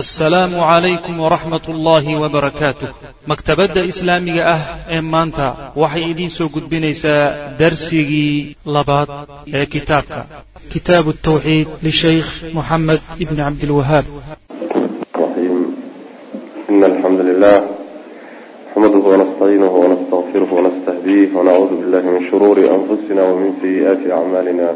asalaamu calaykum waraxmat ullaahi wabarakaatuh maktabadda islaamiga ah ee maanta waxay idiin soo gudbinaysaa darsigii labaad ee kitaabka. Kitaabu altawxiid lishaykh moxamed ibni cabdilwahaab ina alxamdu lilah naxmaduhu wanastaciinuhu wanastaqfiruhu wanastahdiih wanacuudu billahi min shuruuri anfusina wamin sayi'aati acmaalina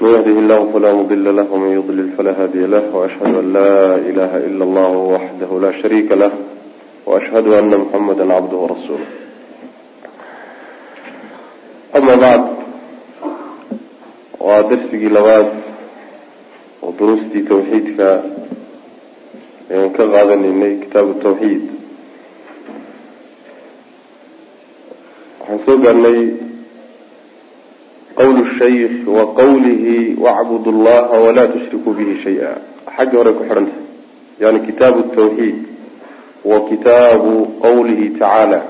من يهده الله فلا مضل له ومن يضلل فلا هادي له وأشهد أن لا إله إلا الله وحده لا شريك له وأشهد أن محمدا عبده ورسوله أما بعد ودرسي لباد ودروستي توحيدك يعني كغادني كتاب التوحيد waxaan soo gaarnay qawl shaykh wa qawlihi wacbud llaha walaa tushrikuu bihi shay-a xaggii hore ku xidhan tahay yani kitaabu tawxiid wa kitaabu qawlihi tacaala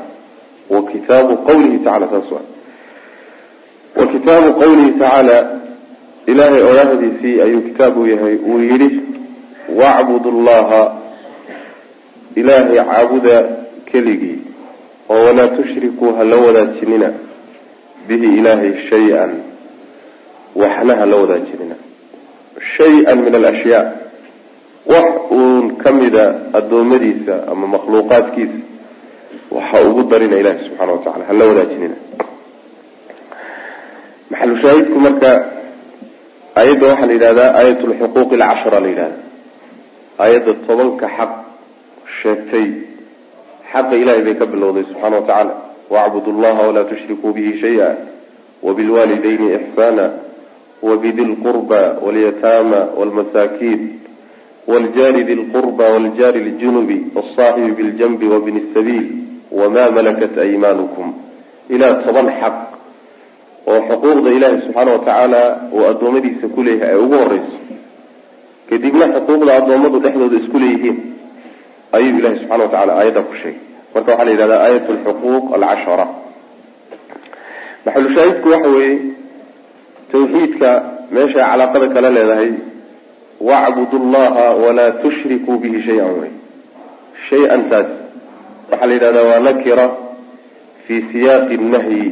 wa kitaabu qawlihi tacala saas wa wa kitaabu qawlihi tacaala ilaahay oraahdiisii ayuu kitaab u yahay uu yidhi wacbud llaha ilaahay caabuda keligii oo walaa tushrikuu hala wadaajinina bihi ilaahay shay-an waxna hala wadaajinina shay-an min alashyaa wax uun kamida addoommadiisa ama makhluuqaadkiisa waxa ugu darina ilahi subxana wa tacala hala wadaajinina maxalu shaahidku marka ayadda waxaa la yidhahdaa aayat lxuquuqi alcashra la yidhahda aayadda tobanka xaq sheegtay xaqa ilahay bay ka bilowday subxaana wa tacaala wacbud llaha walaa tushrikuu bihi shaya wabilwaalidayni ixsaana wabidi lqurba walyataama walmasaakiin wljaari di lqurba wljaari ljunubi wsaaxibi biljanbi wabni sabiil wama malakat aymaanukum ilaa toban xaq oo xuquuqda ilaahi subxaana wa tacaala uu addoommadiisa ku leeyahay ay ugu horeyso kadibna xuquuqda addoommadu dhexdooda isku leeyihiin ayuu ilahi subxana wa aayadda ku sheegay marka waxaa la yidhahdaa aayat lxuquuq alcashara. Maxalushaahidku waxa weeye tawxiidka meeshay calaaqada kala leedahay wacbud llaha walaa tushrikuu bihi shay-an wey shay-an taas waxaa la yidhahdaa waa nakira fi siyaaqi nahyi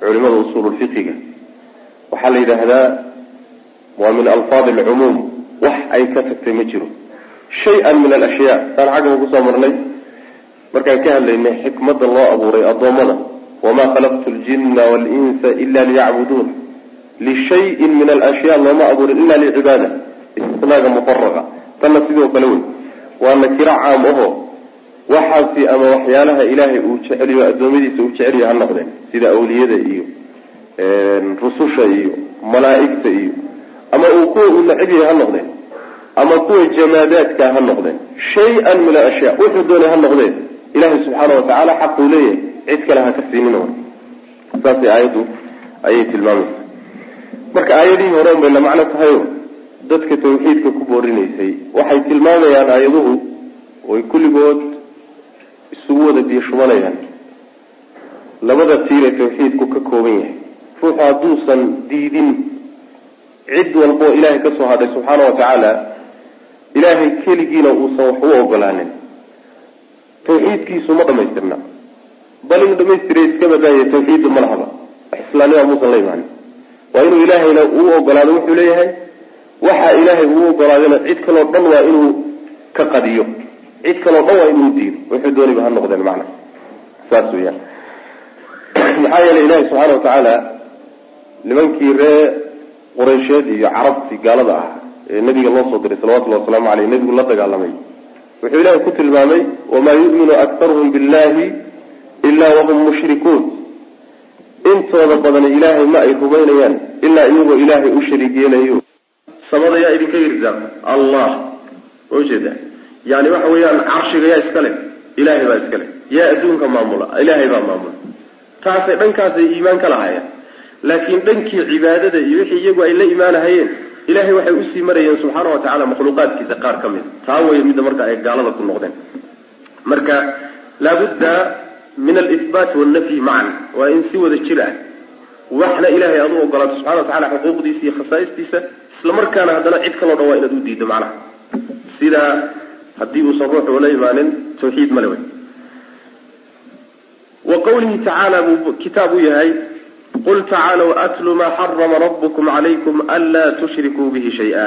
culimada usuululfiqiga waxaa la yidhaahdaa waa min alfaadi alcumuum wax ay ka tagtay ma jiro. Shay-an min alashyaa saan xaggan ku soo marnay markaan ka hadlaynay xikmadda loo abuuray addoommada wamaa khalaqtu ljina waalinsa ila liyacbuduun. Lishayin min alashyaa looma abuurin ila licibaada istisnaaga mufaraqa tanna sidoo kale wey waa nakiro caam aho waxaasi ama waxyaalaha ilaahay uu jeceliyo addoommadiisa uu jeceliyo ha noqdeen. Sida awliyada iyo rususha iyo malaa'igta iyo ama uu kuwa uu yahay ha noqdeen ama kuwa jamaadaadka ha noqdeen. Shay-an min alashyaa wuxuu doonay ha noqdeen ilahay subxaana wa tacaala xaquu leeyahay. Cid kale ha ka siinin saasay aayaddu ayay tilmaamaysa marka aayadihii hore un bay la macno tahayo. Dadka tawxiidka ku boorinaysay waxay tilmaamayaan aayaduhu oy kulligood isugu wada biyo shubanayaan labada tiiree tawxiidku ka kooban yahay. Ruuxu hadduusan diidin cid walboo ilaahay ka soo hadhay subxaana wa tacaala ilaahay keligiina uusan wax u ogolaanin tawxiidkiisu ma dhamaystirna bal inuu dhamaystira iska badaaya tawxiiddu ma lahaba. Islaanima muusan la imaanin waa inuu ilaahayna uu ogolaado wuxuu leeyahay waxa ilaahay uu ogolaadayna cid kaloo dhan waa inuu ka qadiyo. Cid kaloo dhan waa inuu diido. Wuxuu dooniba ha noqdeen macna. Saas weyaan maxaa yeelay ilahi subxaana wa tacaala nimankii ree quraysheed iyo carabtii gaalada ah ee nabiga loo soo diray salawatullahi wasalaamu aleyh nebigu la dagaalamay wuxuu ilahi ku tilmaamay wamaa yu'minu aktaruhum billahi ilaa wahum mushrikuun. Intooda badani ilaahay ma ay rumaynayaan ilaa iyagoo ilaahay u shariig yeelayo samada yaa idinka irsaaq allah. Ujeeda yani waxa weeyaan carshiga yaa iska leh ilaahay baa iska leh. Yaa adduunka maamula ilaahay baa maamula. Taasay dhankaasay iimaan ka lahayeen laakiin dhankii cibaadada iyo wixii iyagu ay la imaanahayeen ilahay waxay u sii marayeen subxaana wa tacala makhluuqaadkiisa qaar ka mid. Taa wey midda marka ay gaalada ku noqdeen. Marka laabudda min alihbaati wannafyi macan waa in si wada jir ah waxna ilahay aad u ogolaato subxana wa tacala xuquuqdiisa iyo khasaa'istiisa isla markaana haddana cid kaloo dhan waa inaad u diiddo macnaha. Sidaa haddii uusan ruuxu ula imaanin tawxiid male wey. Wa qawlihi tacaala buu kitaab u yahay qul tacaalow atlu maa xarama rabbukum calaykum anlaa tushrikuu bihi shay-a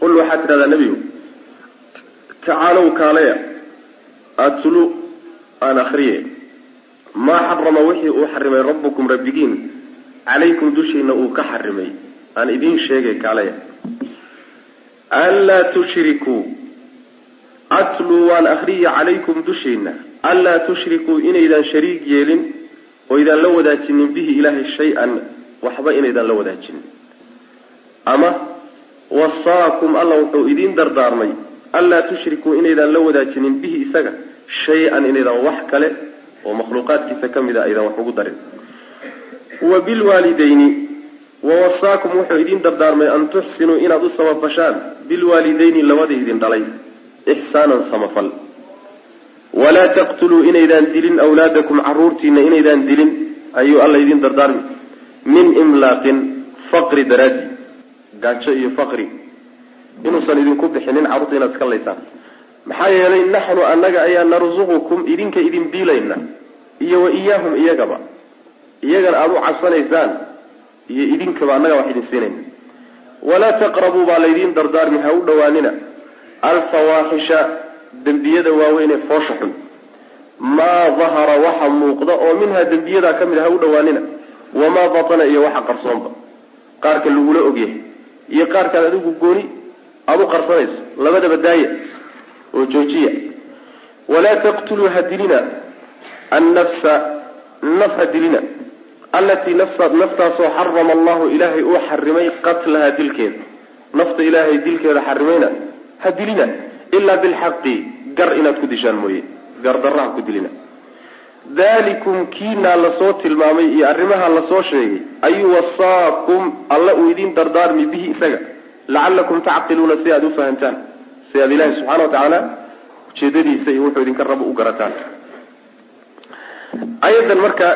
qul waxaad tidhahdaa nebigu tacaalow kaalaya atlu aan akriye maa xarama wixii uu xarimay rabbukum rabbigiin calaykum dushiina uu ka xarimay aan idiin sheegay kaalaya anlaa tushrikuu atluu waan akriya calaykum dushiina anlaa tushrikuu inaydaan shariig yeelin oo idaan la wadaajinin bihi ilaahay shay-an waxba inaydaan la wadaajinin ama wasaakum alla wuxuu idiin dardaarmay anlaa tushrikuu inaydaan la wadaajinin bihi isaga shay-an inaydaan wax kale oo makhluuqaadkiisa ka mid a aydaan wax ugu darin. Wa bilwaalidayni wawasaakum wuxuu idiin dardaarmay an tuxsinuu inaad u samafashaan bilwaalidayni labadii idin dhalay ixsaanan samafal walaa taqtuluu inaydaan dilin awlaadakum caruurtiina inaydaan dilin ayuu alla idiin dardaarmi. Min imlaaqin faqri daraadi gaajo iyo faqri. Inuusan idinku bixinin carruurta inaad iska laysaan. Maxaa yeelay naxnu annaga ayaa narsuqukum idinka idin biilayna iyo wa iyaahum iyagaba. Iyagana aada u cabsanaysaan iyo idinkaba annaga wax idin siinayna walaa taqrabuu baa laydiin dardaarmi ha u dhowaanina. Alfawaaxisha dembiyada waaweyn ee foosha xun. Maa dahara waxa muuqda oo minhaa dembiyadaa ka mid a ha u dhowaanina. Wamaa batana iyo waxa qarsoonba. Qaarka lagula ogyahay. Iyo qaarkaad adigu gooni aada u qarsanayso. Labadaba daaya oo joojiya. Walaa taqtuluu ha dilina annafsa naf ha dilina allatii naftaasoo xarama allahu ilaahay uu xarimay qatlaha dilkeeda. Nafta ilaahay dilkeeda xarimayna ha dilina ilaa bilxaqi gar inaad ku dishaan mooye gardarra ha ku dilina dalikum kiinaa la soo tilmaamay iyo arrimaha la soo sheegay ayuu wasaakum alla uu idiin dardaarmi bihi isaga lacalakum tacqiluuna si aada u fahantaan si aad ilaahi subxana wa tacaala ujeedadiisa iyo wuxuu idinka rabo u garataan ayadan marka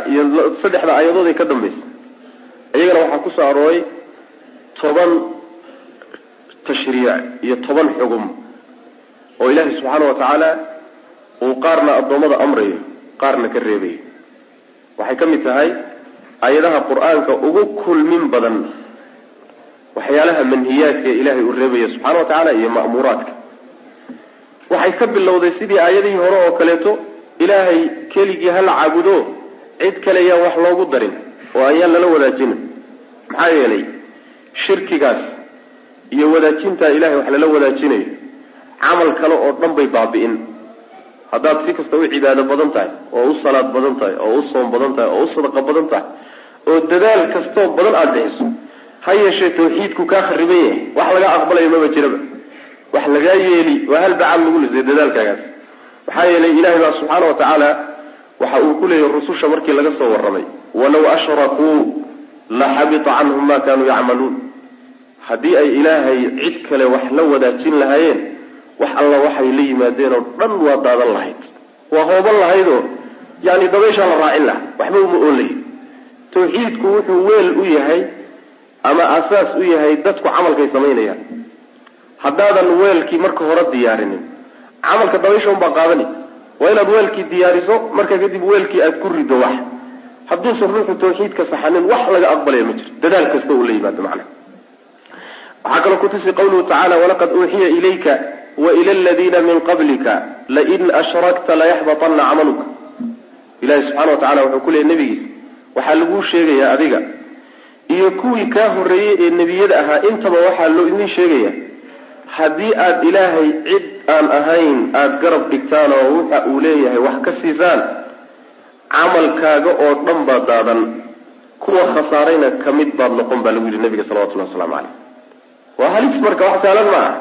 saddexda aayadood ee ka dambaysa iyagana waxaa ku soo arooray toban tashriic iyo toban xugum oo ilaahi subxaana wa tacaala uu qaarna addoommada amrayo qaarna ka reebayo waxay ka mid tahay ayadaha qur'aanka ugu kulmin badan waxyaalaha manhiyaadka ee ilaahay uu reebaya subxana wa tacaala iyo ma'muuraadka. Waxay ka bilowday sidii aayadihii hore oo kaleeto ilaahay keligii hala caabudo cid kale yaan wax loogu darin oo ayaan lala wadaajinin maxaa yeelay shirkigaas iyo wadaajintaa ilahay wax lala wadaajinayo camal kale oo dhan bay baabi'in. Haddaad si kasta u cibaado badan tahay oo u salaad badan tahay oo u soom badan tahay oo u sadaqa badan tahay oo dadaal kastoo badan aada bixiso ha yeeshee tawxiidku kaa khariban yahay. Wax laga aqbalayo maba jiraba. Wax lagaa yeeli waa hal lagu lisay dadaalkaagaas. Maxaa yeelay ilahay baa subxaana wa tacaala waxa uu ku leeyahy rususha markii laga soo warramay. Walaw ashrakuu la xabita canhum ma kanuu yacmaluun. Haddii ay ilaahay cid kale wax la wadaajin lahaayeen wax alla waxay la yimaadeen oo dhan waa daadan lahayd. Waa hooban lahaydoo yani dabayshaa la raacin laha waxba uma oolay tawxiidku wuxuu weel u yahay ama asaas u yahay dadku camalkay samaynayaan. Haddaadan weelkii marka hore diyaarinin camalka dabaysha unbaa qaadani. Waa inaad weelkii diyaariso marka kadib weelkii aad ku rido wax. Hadduusan ruuxu tawxiidka saxanin wax laga aqbalaya ma jiro dadaal kasta uu la yimaado macnaha waxaa kaloo kutusi qawluhu tacala walaqad uuxiya ilayka waila aladiina min qablika lain ashrakta layaxbaطana camaluka ilahi subxana wa tacala wuxuu ku leeyay nebigiis waxaa laguu sheegayaa adiga iyo kuwii kaa horreeyey ee nebiyada ahaa intaba waxaa loo idin sheegaya haddii aada ilaahay cid aan ahayn aada garab dhigtaan oo waxa uu leeyahay wax ka siisaan camalkaaga oo dhan baa daadan kuwa khasaarayna ka mid baad noqon baa lagu yihi nabiga salawatullahi waslamu caleyh waa halis marka wax saalan ma aha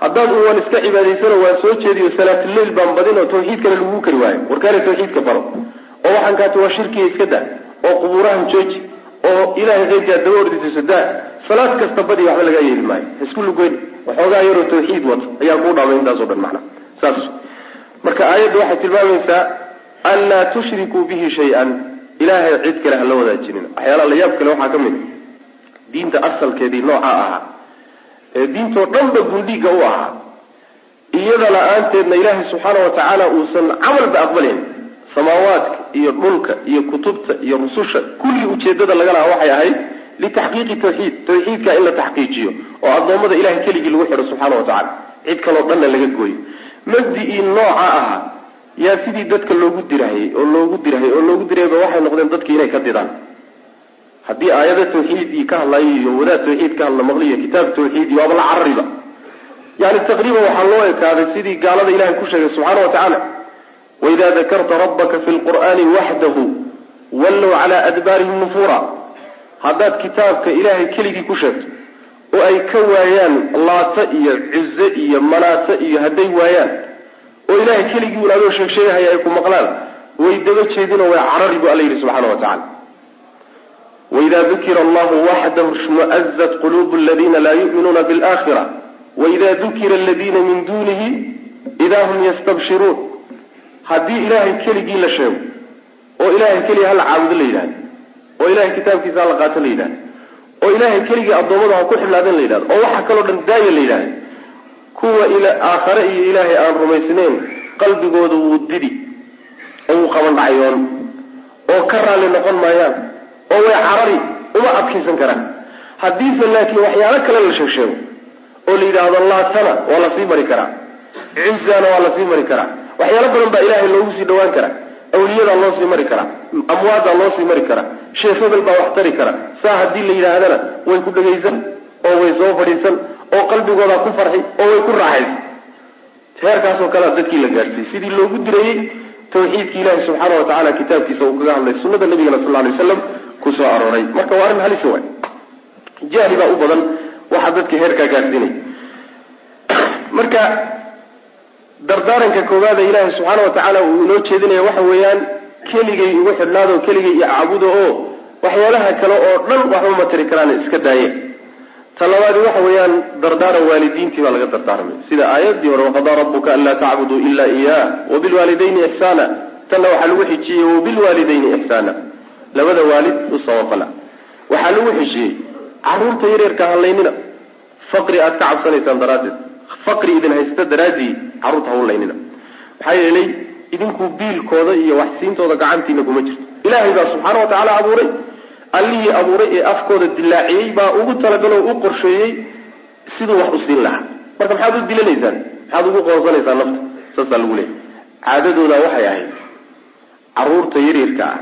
haddaad u waan iska cibaadaysano waan soo jeediyo salaatuleil baan badin oo tawxiidkana laguu kari waayo. Warkaana tawxiidka baro. Oo waxaan kaata waa shirkiga iska daa oo qubuurahan jooji oo ilahay keyrkaa daba ordisayso daa. Salaad kasta badi waxba lagaa yeeli maayo. Isku lugoyn waxoogaa yaroo tawxiid wata ayaa kuu dhaamay intaasoo dhan macnaha saas. Marka aayaddu waxay tilmaamaysaa an laa tushrikuu bihi shay-an. Ilaahay cid kale hala wadaajinin. Waxyaalaha layaab kale waxaa ka mid. Diinta asalkeedii nooca ahaa ee diintoo dhanba gundhiga u ahaa. Iyada la'aanteedna ilaahay subxaana wa tacaala uusan camalba aqbalayn samaawaadka iyo dhulka iyo kutubta iyo rususha kulli ujeedada laga lahaa waxay ahayd litaxqiiqi tawxiid tawxiidka in la taxqiijiyo oo addoommada ilahay keligii lagu xidho subxaana wa tacala cid kaloo dhanna laga gooyo. Mabdi-ii nooca ahaa yaa sidii dadka loogu dirahayey oo loogu dirahayy oo loogu dirahayba waxay noqdeen dadki inay ka didaan haddii aayada tawxiid iyo ka hadlayo iyo wadaad tawxiid ka hadla maqliyo kitaab tawxiid iyo waaba la carariba yani taqriiban waxaa loo ekaaday sidii gaalada ilahay ku sheegay subxaana wa tacaala waidaa dakarta rabbaka fi lqur'aani waxdahu wallow calaa adbaarihim nufuura. Haddaad kitaabka ilaahay keligii ku sheegto oo ay ka waayaan laata iyo cuze iyo manaata iyo hadday waayaan oo ilahay keligii un adoo sheegsheegahaya ay ku maqlaan way daba jeedinoo way carari bu alla yidhi subxaana wa tacala waida dukira allahu waxdahu shmuazat qulubu aladiina laa yu'minuuna bilakhira waida dukira aladiina min dunihi idaa hum yastabshiruun haddii ilaahay keligii la sheego oo ilahay keliga hala caabudo la yidhahdo oo ilahay kitaabkiisa hala qaato la yidhahdo oo ilahay keligii addoommada ha ku xidhnaadeen la yidhahdo oo waxa kaloo dhan daaya la yidhahdo kuwa aakhare iyo ilaahay aan rumaysnayn qalbigooda wuu didi oo wuu qaban dhacyoon oo ka raalli noqon maayaan oo way carari uma adkaysan karaan. Haddiise laakiin waxyaalo kale la sheeg sheego oo la yidhaahdo laatana waa la sii mari karaa. Cizana waa la sii mari karaa. Waxyaalo badan baa ilaahay loogu sii dhawaan karaa. Awliyadaa loo sii mari karaa. Amwaadaa loo sii mari karaa. Sheekh hebel baa wax tari kara saa haddii la yidhaahdana way ku dhagaysan oo way soo fadhiisan oo qalbigoodaa ku farxi oo way ku raaxaysan heerkaasoo kalea dadkii la gaadhsiiyey sidii loogu dirayey tawxiidki ilaahi subxaana wa tacala kitaabkiisa uu kaga hadlay sunada nabigana sal lay waslam ku soo arooray. Marka waa arrin halisa waay. Jahli baa u badan. Waxaa dadka heerkaa gaadhsiinaya marka dardaaranka koowaada ilaahi subxaana wa tacaala uu inoo jeedinaya waxa weeyaan keligay ugu xidhnaado keligay iyo caabudo oo waxyaalaha kale oo dhan waxba ma karaan iska daaye. Ta labaadi waxa weeyaan dardaaran waalidiintii baa laga dardaarmay. Sida aayadii hore waqadaa rabuka anlaa tacbuduu ila iyaa wabilwaalidayni ixsaana tanna waxaa lagu xijiyey wabilwaalidayni ixsaana labada waalid u sabafala waxaa lagu xijiyey carruurta yareerka halaynina faqri aad ka cabsanaysaan daraaddeed. Faqri idin haysta daraaddii carruurta hawlaynina maxaa yeelay idinku biilkooda iyo waxsiintooda gacantiina kuma jirto. Ilaahay baa subxaana wa tacaala abuuray. Allihii abuuray ee afkooda dilaaciyey baa ugu talagaloo u qorsheeyey siduu wax u siin lahaa. Marka maxaad u dilanaysaan? Maxaad ugu qoonsanaysaan nafta? Saasaa lagu leeyay caadadooda waxay ahayd carruurta yaryarka ah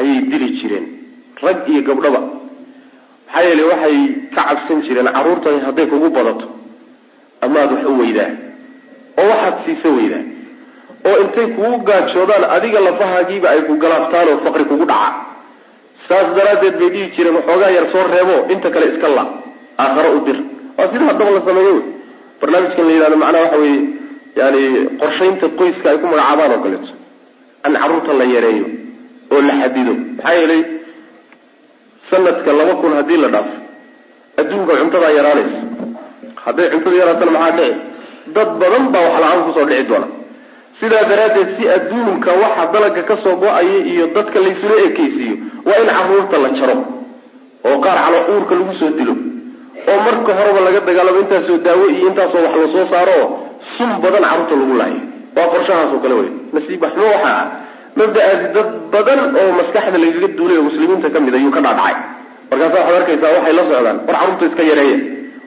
ayay dili jireen. Rag iyo gabdhaba. Maxaa yeele waxay ka cabsan jireen carruurtan hadday kugu badato amaad wax u weydaa oo waxaad siisa weydaa oo intay kugu gaajoodaan adiga lafahaagiiba ay ku galaabtaan oo faqri kugu dhaca. Saas daraaddeed bay dhihi jireen waxoogaa yar soo reebo inta kale iska la aakharo u dir. Waa sida haddaba la sameeyo wey. Barnaamijkan la yidhahdo macnaha waxa weeye yani qorshaynta qoyska ay ku magacaabaan oo kaleeto. An carruurta la yareeyo oo la xadido maxaa yeelay sanadka laba kun haddii la dhaafo adduunka cuntadaa yaraanaysa hadday cuntada yaraatana maxaa dhici? Dad badan baa wax la'aan ku soo dhici doona. Sidaa daraaddeed si adduunka waxa dalaga ka soo go'aya iyo dadka laysula ekeysiiyo waa in carruurta la jaro oo qaar calo uurka lagu soo dilo oo marka horeba laga dagaalamo intaasoo daawo iyo intaasoo wax la soo saaro oo sun badan carruurta lagu laayo. Waa qorshahaas oo kale wey nasiib waxmo waxa ah mabda-aasi dad badan oo maskaxda lagaga duulay oo muslimiinta ka mid ayuu ka dhaadhacay. Markaasa waxaad arkaysaa waxay la socdaan. War carruurta iska yareeya.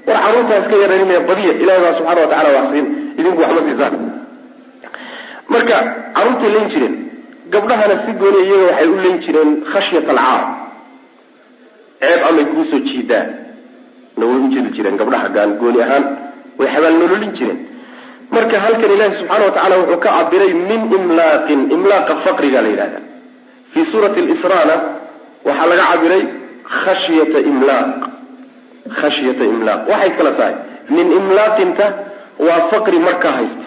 War carruurtaa iska yareynaya badiya. Ilahi baa subxana wa tacala waxsiin idinku waxma siisaan. Marka carruurtay layn jireen. Gabdhahana si gooni iyaga waxay u layn jireen khashyat alcaar ceeb amay kuusoo jiidaan. Na way jireen gabdhaha gaan gooni ahaan. Way xabaal nololin jireen marka halkan ilaahi subxaana wa tacala wuxuu ka cabiray min imlaaqin imlaaqa faqriga la yidhahda fii suurati lisrana waxaa laga cabiray khashyata imlaaq. Khashyata imlaaq. Waxay kala tahay min imlaaqinta waa faqri markaa haysto.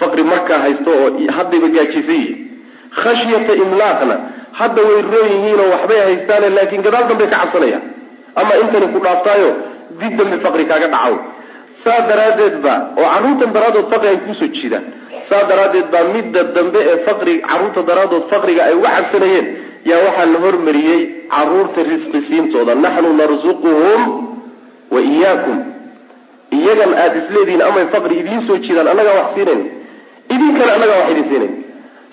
Faqri markaa haysto oo haddayba gaajaysan yihiin. Khashyata imlaaqna hadda way roon yihiinoo waxbay haystaane laakiin gadaal dambay ka cabsanayaan ama intani ku dhaaftaayo dib dambe faqri kaaga dhacaw saa daraaddeed ba oo carruurtan daraadood faqri ay ku soo jiidaan. Saa daraaddeed baa midda dambe ee faqri carruurta daraadood faqriga ay uga cabsanayeen yaa waxaa la hormariyey carruurta risqi siintooda. Naxnu narsuquhum wa iyaakum. Iyagan aada isleedihiin amay faqri idiin soo jiidaan annagaa wax siinayn? Idinkana annagaa wax idin siinayn?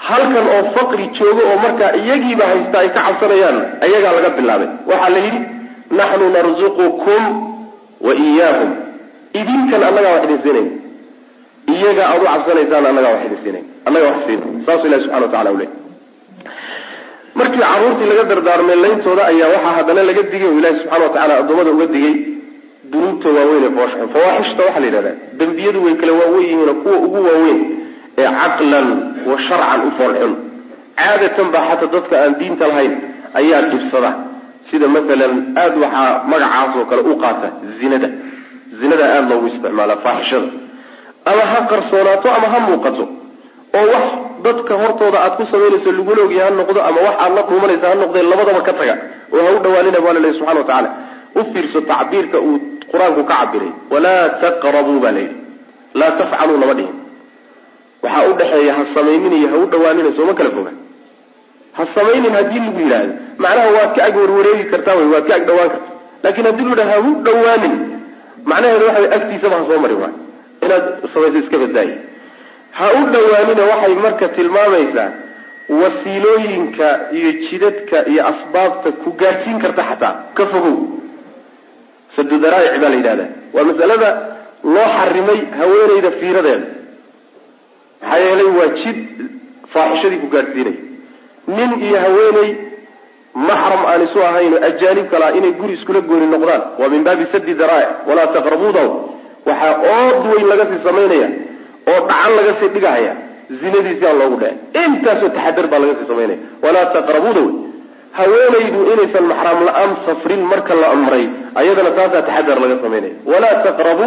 Halkan oo faqri joogo oo markaa iyagiiba haysta ay ka cabsanayaan ayagaa laga bilaabay. Waxaa la yidhi naxnu narzuqukum wa iyaahum idinkan annagaa wax idin siinayn iyaga aada u cabsanaysaan annagaa wax idin siinayn annagaa wax siina saasuu ilahi subxana wa tacala u leey markii carruurtii laga dardaarmay layntooda ayaa waxaa haddana laga digay oo ilahi subxana wa tacala addoommada uga digay dunuubta waaweyn ee fooshxun fawaaxishta waxaa la yidhahdaa dembiyadu way kala waawen yihiin kuwa ugu waaweyn ee caqlan wa sharcan u foolxun. Caadatan baa xataa dadka aan diinta lahayn ayaa dhibsada. Sida masalan aada waxaa magacaas oo kale u qaata zinada zinada aada loogu isticmaala faaxishada. Ama ha qarsoonaato ama ha muuqato. Oo wax dadka hortooda aad ku samaynayso lagula ogya ha noqdo ama wax aad la dhuumanaysa ha noqdee labadaba ka taga. Oo ha u dhawaanina baa lalehy subxana wa tacaala. U fiirso tacbiirka uu qur'aanku ka cabiray walaa taqrabuu baa layidhi laa tafcaluu lama dhihin. Waxaa udhexeeya ha samaynin iyo ha u dhawaanina sooma kala foga. Ha samaynin haddii lagu yidhaahdo. Macnaha waad ka ag warwareegi kartaa wy waad ka ag dhawaan karta laakin haddii lu yidhahdo ha u dhawaanin macnaheedu waxa agtiisaba ha soo marin waay. Inaad samayso iska badaayi ha u dhawaanina waxay marka tilmaamaysaa wasiilooyinka iyo jidadka iyo asbaabta ku gaadhsiin karta xataa. Ka fogow. Sadudaraa'ic baa la yidhahda waa masalada loo xarimay haweenayda fiiradeeda. Maxaa yeelay waa jid faaxishadii ku gaadhsiinay nin iyo haweeney maxram aan isu ahayn oo ajaanib kalaa inay guri iskula gooni noqdaan waa min baabi sadi daraa'ic walaa taqrabuudaw waxaa ood weyn laga sii samaynaya oo dhacan laga sii dhigahaya zinadiisi aan loogu dhece intaasoo taxadar baa laga sii samaynaya walaa taqrabuuda haweenaydu inaysan maxraam la'aan safrin marka la amray ayadana taasaa taxadar laga samaynaya walaa taqrabu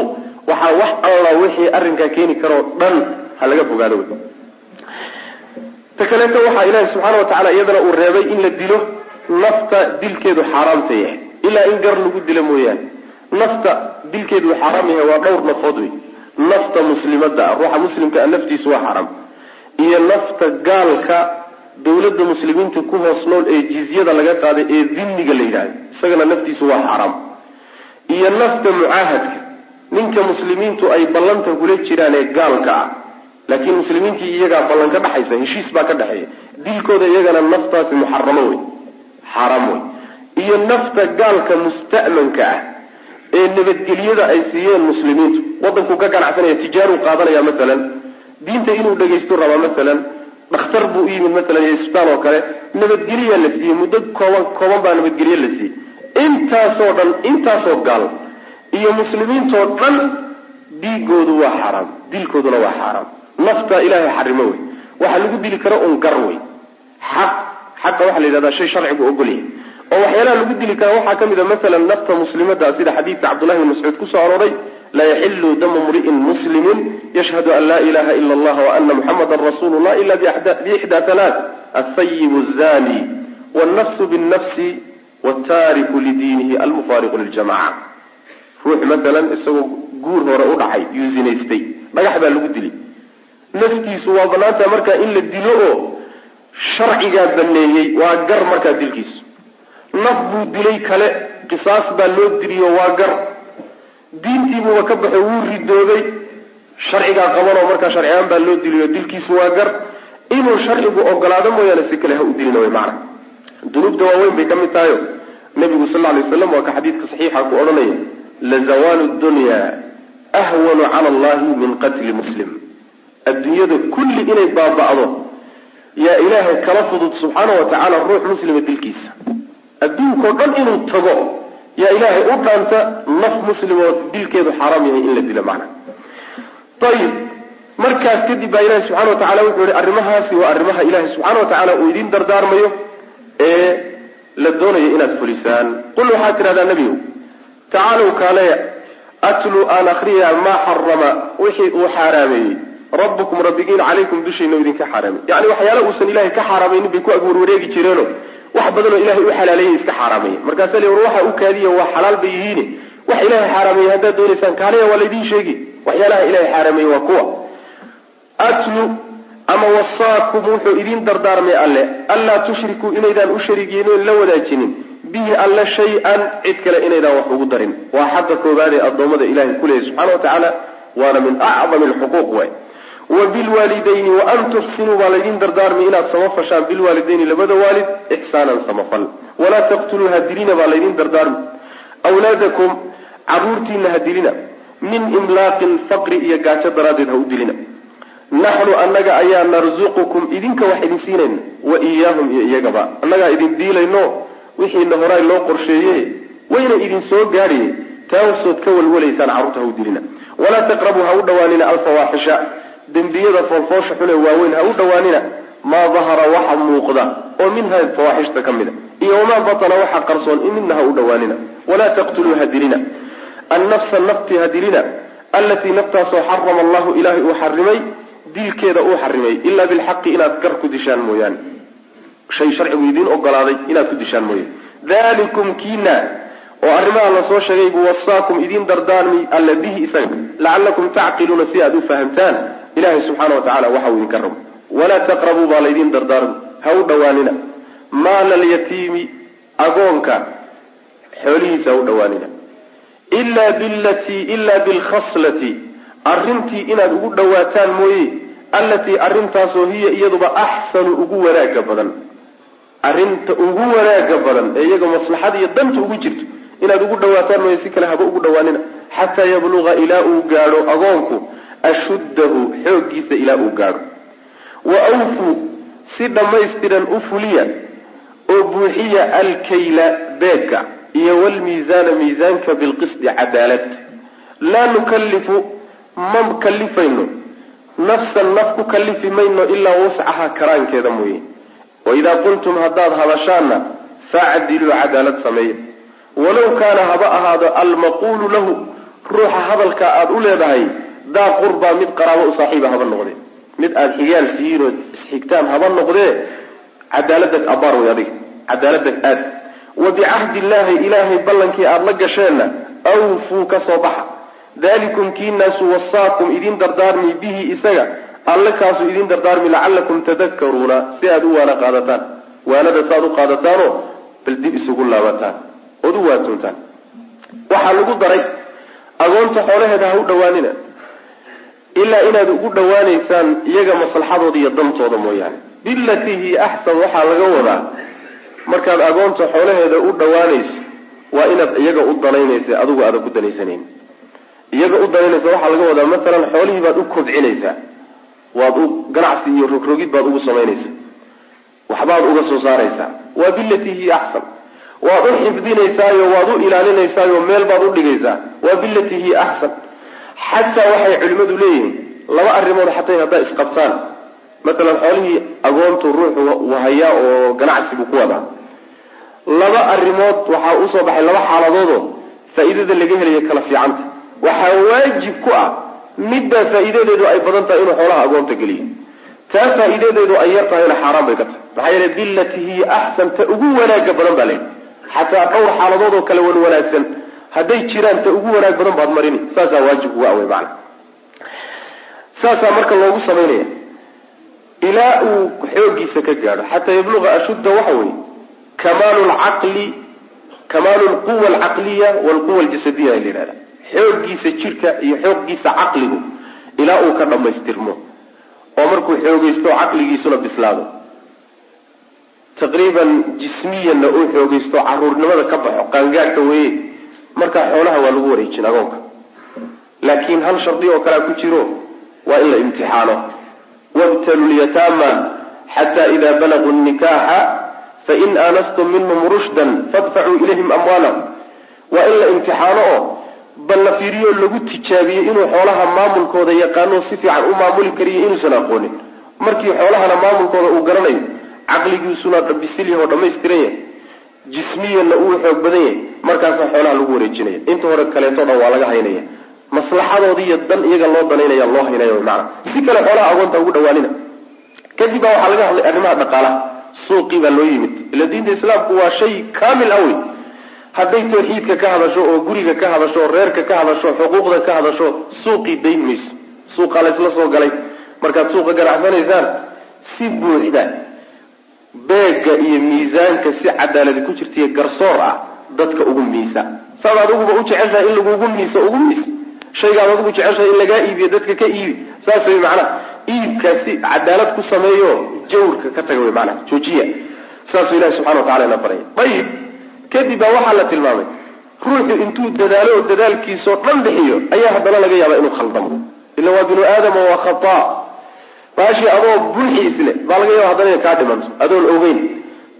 waxaa wax alla wixii arrinkaa keeni karoo dhan ha laga fogaado ta kaleeto waxaa ilaahi subxaana wa tacala iyadana uu reebay in la dilo nafta dilkeedu xaaraamta yahay. Ilaa in gar lagu dilo mooyaane. Nafta dilkeedu uu xaaraam yahay waa dhowr nafood wey nafta muslimada ah ruuxa muslimka ah naftiisu waa xaaraam iyo nafta gaalka dawladda muslimiinta ku hoos nool ee jizyada laga qaaday ee dimmiga la yidhahdo isagana naftiisu waa xaaraam iyo nafta mucaahadka. Ninka muslimiintu ay ballanta kula jiraan ee gaalka ah. Laakiin muslimiintii iyagaa ballan ka dhexaysa heshiis baa ka dhexeeya dilkooda iyagana naftaasi muxaramo wey xaaraam wey iyo nafta gaalka musta'manka ah ee nabadgelyada ay siiyeen muslimiintu. Waddankuu ka ganacsanaya tijaaruu qaadanaya masalan diinta inuu dhagaysto rabaa masalan dhakhtar buu u yimid masalan iyo isbitaal oo kale nabadgelyaa la siiyey muddo kooban kooban baa nabadgelye la siiyey. Intaasoo dhan intaasoo gaal iyo muslimiintoo dhan dhiigoodu waa xaaraam dilkooduna waa xaaraam nafta ilaahay xarimo wey waxa lagu dili karo un gar wey xaq xaqa waxaa la yidhahdaa shay sharcigu ogolyahay. Oo waxyaalaha lagu dili kara waxaa ka mid a masalan nafta muslimada sida xadiidka cabdullahi bin mascuud ku soo arooray laa yaxilu damu mri'in muslimin yashhadu an laa ilaha ila allah wa ana muxamadan rasuulu llah ila biixda halaat alhayibu zani wannafsu binnafsi wataariku lidiinihi almufaariqu liljamaca ruux masalan isagoo guur hore u dhacay yuu zinaystay dhagax baa lagu dili naftiisu waa banaantaha markaa in la dilo oo sharcigaa baneeyey waa gar markaa dilkiisu naf buu dilay kale qisaas baa loo diliyo waa gar. Diintiibuuba ka baxo wuu ridoobay. Sharcigaa qabanoo markaa sharcigaan baa loo diliyo dilkiisu waa gar. Inuu sharcigu ogolaado mooyaane si kale ha u dilina wy macana dunuubta waaweyn bay ka mid tahayo. Nabigu sal ly waslam waa ka xadiidka saxiixa ku odhanaya lazawaalu dunya ahwanu cala allahi min qatli muslim. Adduunyada kulli inay baaba'do yaa ilaahay kala fudud subxaana wa tacaala ruux muslima dilkiisa. Adduunkao dhan inuu tago yaa ilaahay u dhaanta naf muslimoo dilkeedu xaaraam yahay in la dilo macna. Ayib markaas kadib baa ilahi subxana wa tacala wuxuu yihi arrimahaasi waa arrimaha ilahi subxaana wa tacaala uu idiin dardaarmayo ee la doonayo inaad fulisaan. Qul waxaad tidhahdaa nebigow tacaalow kaaleya atlu aan akriyaa maa xarama wixii uu xaaraameeyey rabbukum rabbigiin calaykum dushiina idinka xaaraamay yani waxyaala uusan ilahay ka xaaraamaynin bay ku agwarwareegi jireeno. Wax badanoo ilahay u xalaaleeyay iska xaaraameeye markaasa war waxa u kaadiya waa xalaal bay yihiin. Wax ilahay xaaraameeye haddaad doonaysaan kaaleya waa laydin sheegi waxyaalaha ilahay xaaraameeye waa kuwa. Atlu ama wasaakum wuxuu idiin dardaarmay alle. Anlaa tushrikuu inaydaan u shariigyenin la wadaajinin. Bihi alle shay-an cid kale inaydaan wax ugu darin. Waa xaqa koobaad ee addoommada ilahay kuleeyahy subxana wa tacaala waana min acdami alxuquuq waay wa bilwaalidayni wa an tuxsinuu baa laydin dardaarmay inaad samafashaan bilwaalidayni labada waalid ixsaanan samafal walaa taqtuluu hadilina baa laydin dardaarmi awlaadakum caruurtiina hadilina min imlaaqin faqri iyo gaajo daraaddeed ha u dilina naxnu annaga ayaa narzuqukum idinka wax idin siinayna wa iyaahum iyo iyagaba annagaa idin diilayno wixiina horay loo qorsheeye wayna idin soo gaadhiye taasood ka walwalaysaan carruurta ha u dilina walaa taqrabuu ha u dhawaanina alfawaaxisha dembiyada foolfoosha xune waaweyn ha u dhawaanina maa dahara waxa muuqda oo minha fawaaxishta ka mida iyo wamaa batana waxa qarsoon midna ha u dhawaanina walaa taqtuluu ha dilina annafsa nafti ha dilina allatii naftaasoo xarama allahu ilaahay uu xarimay dilkeeda uu xarimay ilaa bilxaqi inaad gar ku dishaan mooyaane. Shay sharcigu idiin ogolaaday inaad ku dishaan mooye dalikum kiina oo arrimaha la soo sheegay wasaakum idiin dardaarmi alla bihi isaga. Lacalakum tacqiluuna si aad u fahamtaan ilahay subxaana wa tacala waxa uu idinka rabo. Walaa taqrabuu baa laydiin dardaarmi. Ha u dhawaanina. Maala alyatiimi agoonka xoolihiisa ha u dhawaanina. Ila bilatii ila bilkhaslati arrintii inaad ugu dhawaataan mooye allatii arrintaasoo hiya iyaduba axsanu ugu wanaaga badan. Arrinta ugu wanaaga badan ee iyaga maslaxada iyo danta ugu jirto inaad ugu dhawaataan mooye si kale haba ugu dhawaanina. Xataa yabluqa ilaa uu gaadho agoonku ashuddahu xooggiisa ilaa uu gaadho. Wa awfuu si dhammaystiran u fuliya oo buuxiya alkayla beegka iyo walmiisaana miisaanka bilqisdi cadaalad. Laa nukallifu ma kalifayno nafsan naf ku kalifi mayno ilaa wascaha karaankeeda mooye. Waidaa qultum haddaad hadashaanna facdiluu cadaalad sameeya walow kaana haba ahaado almaquulu lahu ruuxa hadalka aada u leedahay daa qurbaa mid qaraabo u saaxiiba haba noqdee. Mid aada xigaal tihiin oo isxigtaan haba noqdee cadaaladdag abaar way adiga cadaaladdag aad. Wa bicahdi illaahi ilaahay ballankii aada la gasheenna awfuu ka soo baxa. Dalikum kiinaasu wasaakum idin dardaarmi bihi isaga alle kaasuu idin dardaarmi lacalakum tadakaruuna si aada u waana qaadataan. Waanada saaad u qaadataanoo bal dib isugu laabataan. Ood u waantoontaan waxaa lagu daray agoonta xoolaheeda ha u dhawaanina ilaa inaad ugu dhawaanaysaan iyaga maslaxadooda iyo dantooda mooyaane. Bilatii hiya axsan waxaa laga wadaa markaad agoonta xoolaheeda u dhawaanayso waa inaad iyaga u danaynaysa adigu aadan ku danaysanayn iyaga u danaynaysa waxaa laga wadaa masalan xoolihii baad u kobcinaysaa waad u ganacsi iyo rogrogid baad ugu samaynaysaa waxbaad uga soo saaraysaa waa bilatii hiya axsan waad u xifdinaysaayo waad u ilaalinaysaayo meel baad u dhigaysaa. Waa bilatii hiya axsan xataa waxay culimadu leeyihiin laba arrimood xataa haddaa isqabtaan. Masalan xoolihii agoontu ruuxu hayaa oo ganacsi buu ku wadaa. Laba arrimood waxaa u soo baxay laba xaaladoodoo faa-iidada laga helayo kala fiicanta. Waxaa waajib ku ah middaa faa-iidadeedu ay badan tahay inuu xoolaha agoonta geliyo. Taa faa-iidadeedu ay yar tahayna xaaraan bay ka tahay. Maxaa yeele billati hiya axsan ta ugu wanaaga badan baa leeyihi xataa dhowr xaaladood oo kale wan wanaagsan hadday jiraan ta ugu wanaag badan baad marini. Saasaa waajib uga awey macana saasaa marka loogu samaynaya ilaa uu xoogiisa ka gaadho. Xataa yabluqa ashudda waxa weye kamaalu lcaqli kamaalu lquwa alcaqliya walquwa aljasadiya la yihahda xooggiisa jirka iyo xooggiisa caqligu ilaa uu ka dhammaystirmo. Oo markuu xoogaysto caqligiisuna bislaado. Taqriiban jismiyanna uu xoogaysto caruurnimada ka baxo qaangaadhka weye markaa xoolaha waa lagu wareejin agoonka. Laakiin hal shardi oo kalea ku jiro waa in la imtixaano. Wabtalu lyataama xata ida balaguu nikaxa fain aanastum minhum rushdan fadfacuu ilayhim amwaalahum waa in la imtixaano oo bal la fiiriyo lagu tijaabiyey inuu xoolaha maamulkooda yaqaano si fiican u maamuli kariyo inuusan aqoonin markii xoolahana maamulkooda uu garanayo caqligiisuna bisil yaho dhamaystiran yahay jismiyanna uu xoog badan yahay markaasaa xoolaha lagu wareejinaya. Inta hore kaleeto dhan waa laga haynaya. Maslaxadoodii iyo dan iyaga loo danaynaya loo haynaya maana si kale xoolaha agoonta ugu dhawaanina. Kadib baa waxaa laga hadlay arrimaha dhaqaalaha. Suuqii baa loo yimid. Ila diinta islaamku waa shay kaamil awey hadday tawxiidka ka hadasho oo guriga ka hadasho oo reerka ka hadasho xuquuqda ka hadasho suuqii dayn mayso. Suuqaa laysla soo galay. Markaad suuqa ganacsanaysaan si buuxda beega iyo miisaanka si cadaaladi ku jirtaiyo garsoor ah dadka ugu miisa. Saad adiguba u jeceshahay in lagugu miiso ugu miis. Shaygaad adigu jeceshahay in lagaa iibiyo dadka ka iibi. Saas way macnaha iibkaasi cadaalad ku sameeyo jawrka ka taga wey macnaha joojiya. Saasuu ilahi subxana wa tacala ina baraya ayib kadib baa waxaa la tilmaamay ruuxu intuu dadaalo oo dadaalkiisao dhan bixiyo ayaa haddana laga yaabaa inuu khaldamo. Ila waa binu aadama waa khata baashii adoo bulxi isle baa laga yaaba haddana ina kaa dhimanto adoon ogeyn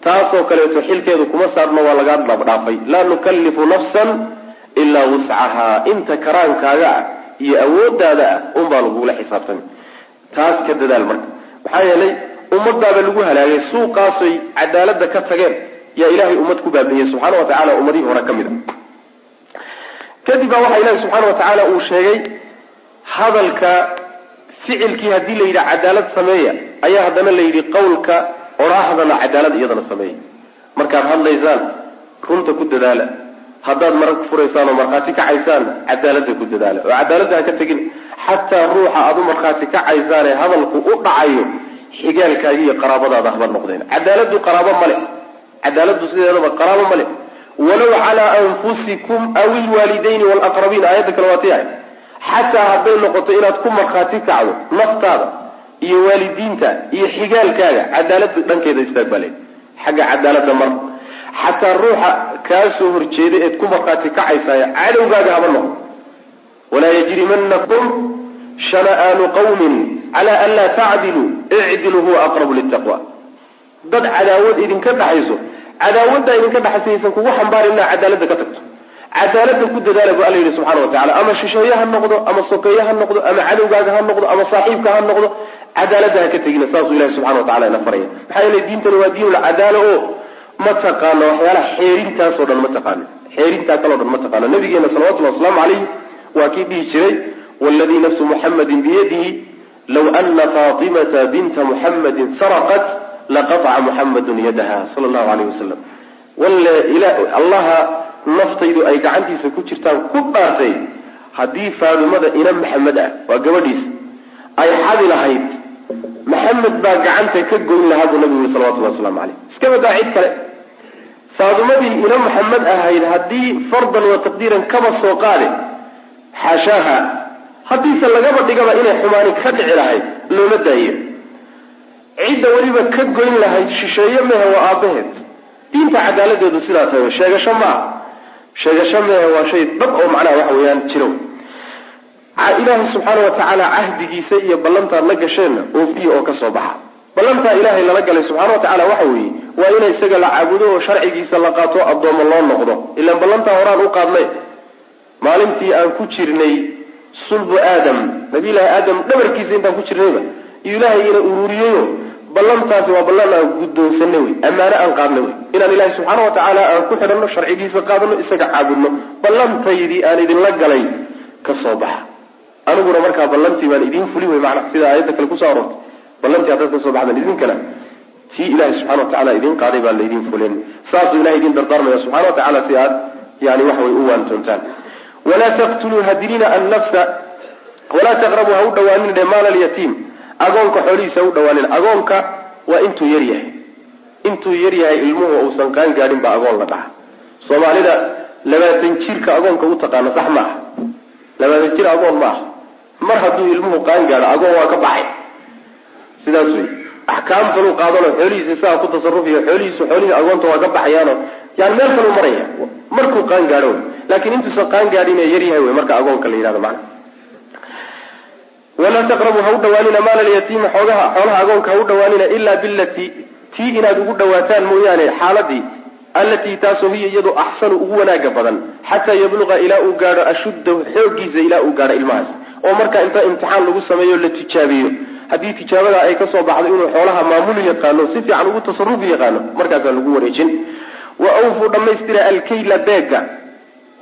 taasoo kaleeto xilkeedu kuma saarno waa lagaa dhaafdhaafay. Laa nukallifu nafsan ilaa wuscahaa inta karaankaaga ah iyo awoodaada ah unbaa lagugula xisaabtami. Taas ka dadaal marka. Maxaa yeelay ummadaaba lagu halaagay suuqaasoy cadaalada ka tageen yaa ilahay ummad ku baabiiyey subxaana wa tacala ummadihii hore ka mid a kadib baa waxaa ilahi subxaana wa tacaala uu sheegay hadalka ficilkii haddii la yidhi cadaalad sameeya ayaa haddana la yidhi qawlka odhaahdana cadaalad iyadana sameeya. Markaad hadlaysaan runta ku dadaala. Haddaad marag furaysaan oo markhaati kacaysaan cadaalada ku dadaala. Oo cadaaladda ha ka tegin xataa ruuxa aad u markhaati kacaysaan ee hadalku u dhacayo xigaalkaaga iyo qaraabadaada haba noqdeen. Cadaaladu qaraabo male cadaaladu sideedaba qaraabo male walow calaa anfusikum aw ilwaalidayni walaqrabiin aayadda kale waati ahay xataa hadday noqoto inaad ku markhaati kacdo naftaada iyo waalidiinta iyo xigaalkaaga cadaalada dhankeeda istaag xagga cadaalada mar. Xataa ruuxa kaa soo horjeeda eed ku markhaati kacaysaayo cadowgaaga haba noqdo walaa yajrimanakum shana'aanu qawmin cala an laa tacdiluu icdiluu huwa aqrabu litaqwa dad cadaawad idinka dhaxayso cadaawaddaa idinka dhaxaysaysan kugu xambaarin inaa cadaalada ka tagto cadaalada ku dadaala bu alla yidhi subxana wa tacala ama shisheeye ha noqdo ama sokeeye ha noqdo ama cadowgaaga ha noqdo ama saaxiibka ha noqdo cadaalada ha ka tegina saasuu ilahi subxana wa tacala ina faraya maxaa yeele diintani waa diinul cadaala o ma taqaano waxyaalaha xeerintaasoo dhan ma taqaano xeerintaa kaleo dhan ma taqaano. Nabigeena salawatullhi wasalaamu calayh waa kii dhihi jiray waladii nafsu muxamadin biyadihi law ana faatimata binta muxamadin saraqat laqaطca muxamadun yadaha sala allahu alayh wasalam walle allaha naftaydu ay gacantiisa ku jirtaan ku dhaartay haddii faadimada ina maxamed ah waa gabadhiisa ay xadi lahayd. Maxamed baa gacanta ka goyn lahaa buu nabigu yii salawatulli waslamu caleyh iska badaa cid kale. Faadimadii ina maxamed ahayd haddii fardan wa taqdiiran kaba soo qaade xaashaaha haddiise lagaba dhigaba inay xumaani ka dhici lahayd looma daayo. Cidda weliba ka goyn lahayd shisheeye mehe waa aabaheed diinta cadaaladeedu sidaa tahay sheegasho ma sheegasho mehe waa shay dhab oo macnaha waxa weeyaan jiro. Ilaahay subxaana wa tacaala cahdigiisa iyo ballantaad la gasheenna oofiya oo ka soo baxa. Ballantaa ilaahay lala galay subxana wa tacala waxa weeye waa ina isaga la caabudo oo sharcigiisa la qaato addoommo loo noqdo. Ilaan ballantaa horaan u qaadnay. Maalintii aan ku jirnay sulbu aadam. Nabiyullaahi aadam dhabarkiisa intaan ku jirnayba. Iyo ilaahay ina ururiyeyo ballantaasi waa ballan aan guddoonsanay wey ammaano aan qaadnay wey inaan ilaahay subxaana wa tacaala aan ku xidhanno sharcigiisa qaadano isaga caabudno ballantaydii aan idinla galay ka soo baxa. Aniguna markaa ballantii baan idiin fuli wey macna sida aayadda kale ku soo aroortay. Ballantii haddaad ka soo baxdaan idinkana tii ilahay subxana wa tacala idiin qaaday baan laydin fulen saasuu ilahay idin dardaarmaya subxana wa tacala si aad yani waxa way u waantoontaan walaa taqtuluu hadilina annafsa walaa taqrabuu ha u dhawaanin dhe maal alyatiim agoonka xoolihiisa u dhawaanin agoonka waa intuu yar yahay. Intuu yar yahay ilmuhu uusan qaan gaadhin baa agoon la dhaha soomaalida labaatan jirka agoonka u taqaano sax ma aha. Labaatan jir agoon ma aha. Mar hadduu ilmuhu qaan gaadho agoon waa ka baxay. Sidaas wey axkaam kaluu qaadano xoolihiisa sidaa ku tasarufiyo xoolihiisu xoolihii agoonta waa ka baxayaano. Yani meel kaluu maraya. Markuu qaan gaadho laakiin intuusan qaan gaadhin ee yar yahay wey marka agoonka la yihahdo macana walaa taqrabuu ha u dhawaanina maala alyatiima xoogaha xoolaha agoonka ha u dhawaanina ilaa bilatii tii inaad ugu dhawaataan mooyaane xaaladii allatii taasoo hiya iyadu axsanu ugu wanaaga badan xataa yabluqa ilaa uu gaadho ashuddahu xoogiisa ilaa uu gaadho ilmahaas. Oo marka inta imtixaan lagu sameeyo la tijaabiyo. Haddii tijaabada ay ka soo baxdo inuu xoolaha maamuli yaqaano si fiican ugu tasarufi yaqaano markaasaa lagu wareejin. Wa awfuu dhammaystira alkayla beega.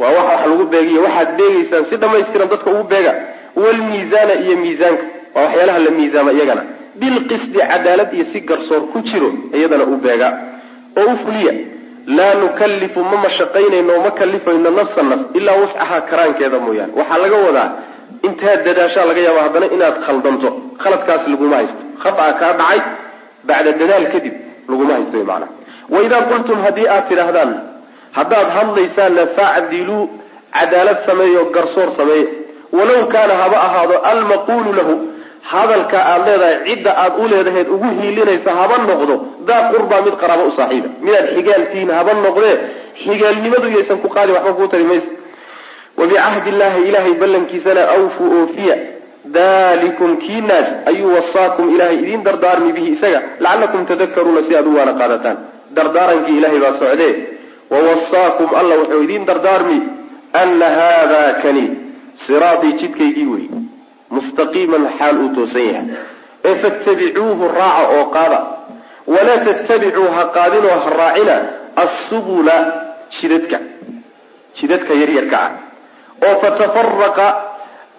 Waa wax wax lagu beegiyo waxaad beegaysaan si dhammaystiran dadka ugu beega wlmiisaana iyo miisaanka. Waa waxyaalaha la miisaama iyagana. Bilqisdi cadaalad iyo si garsoor ku jiro iyadana u beega. Oo u fuliya laa nukallifu ma mashaqaynayno ma kalifayno nafsa naf ilaa wascahaa karaankeeda mooyaane. Waxaa laga wadaa intaad dadaashaa laga yaaba haddana inaad khaldanto. Khaladkaas laguma haysto. Khata kaa dhacay bacda dadaal kadib laguma haysto wy macnaha waidaa qultum haddii aad tidhaahdaan haddaad hadlaysaanna facdiluu cadaalad sameeyo garsoor sameeye walow kaana haba ahaado almaquulu lahu hadalka aad leedahay cidda aad u leedaheed ugu hiilinaysa haba noqdo daa qurbaa mid qaraabo u saaxiiba midaad xigaaltihiin haba noqdee xigaalnimadu yaysan ku qaadin waxba kuu tari maysa wabicahdi illahi ilahay ballankiisana awfuu oofiya. Dalikum kiinaas ayuu wasaakum ilahay idiin dardaarmi bihi isaga. Lacalakum tadakaruuna si aad u waana qaadataan. Dardaarankii ilahay baa socdee. Wawasaakum alla wuxuu idiin dardaarmi. Ana haada kani siraatii jidkaygii wey mustaqiiman xaal uu toosan yahay. Ee fattabicuuhu raaca oo qaada. Walaa tattabicuu ha qaadinoo ha raacina assubula jidadka jidadka yaryarka ah. Oo fatafaraqa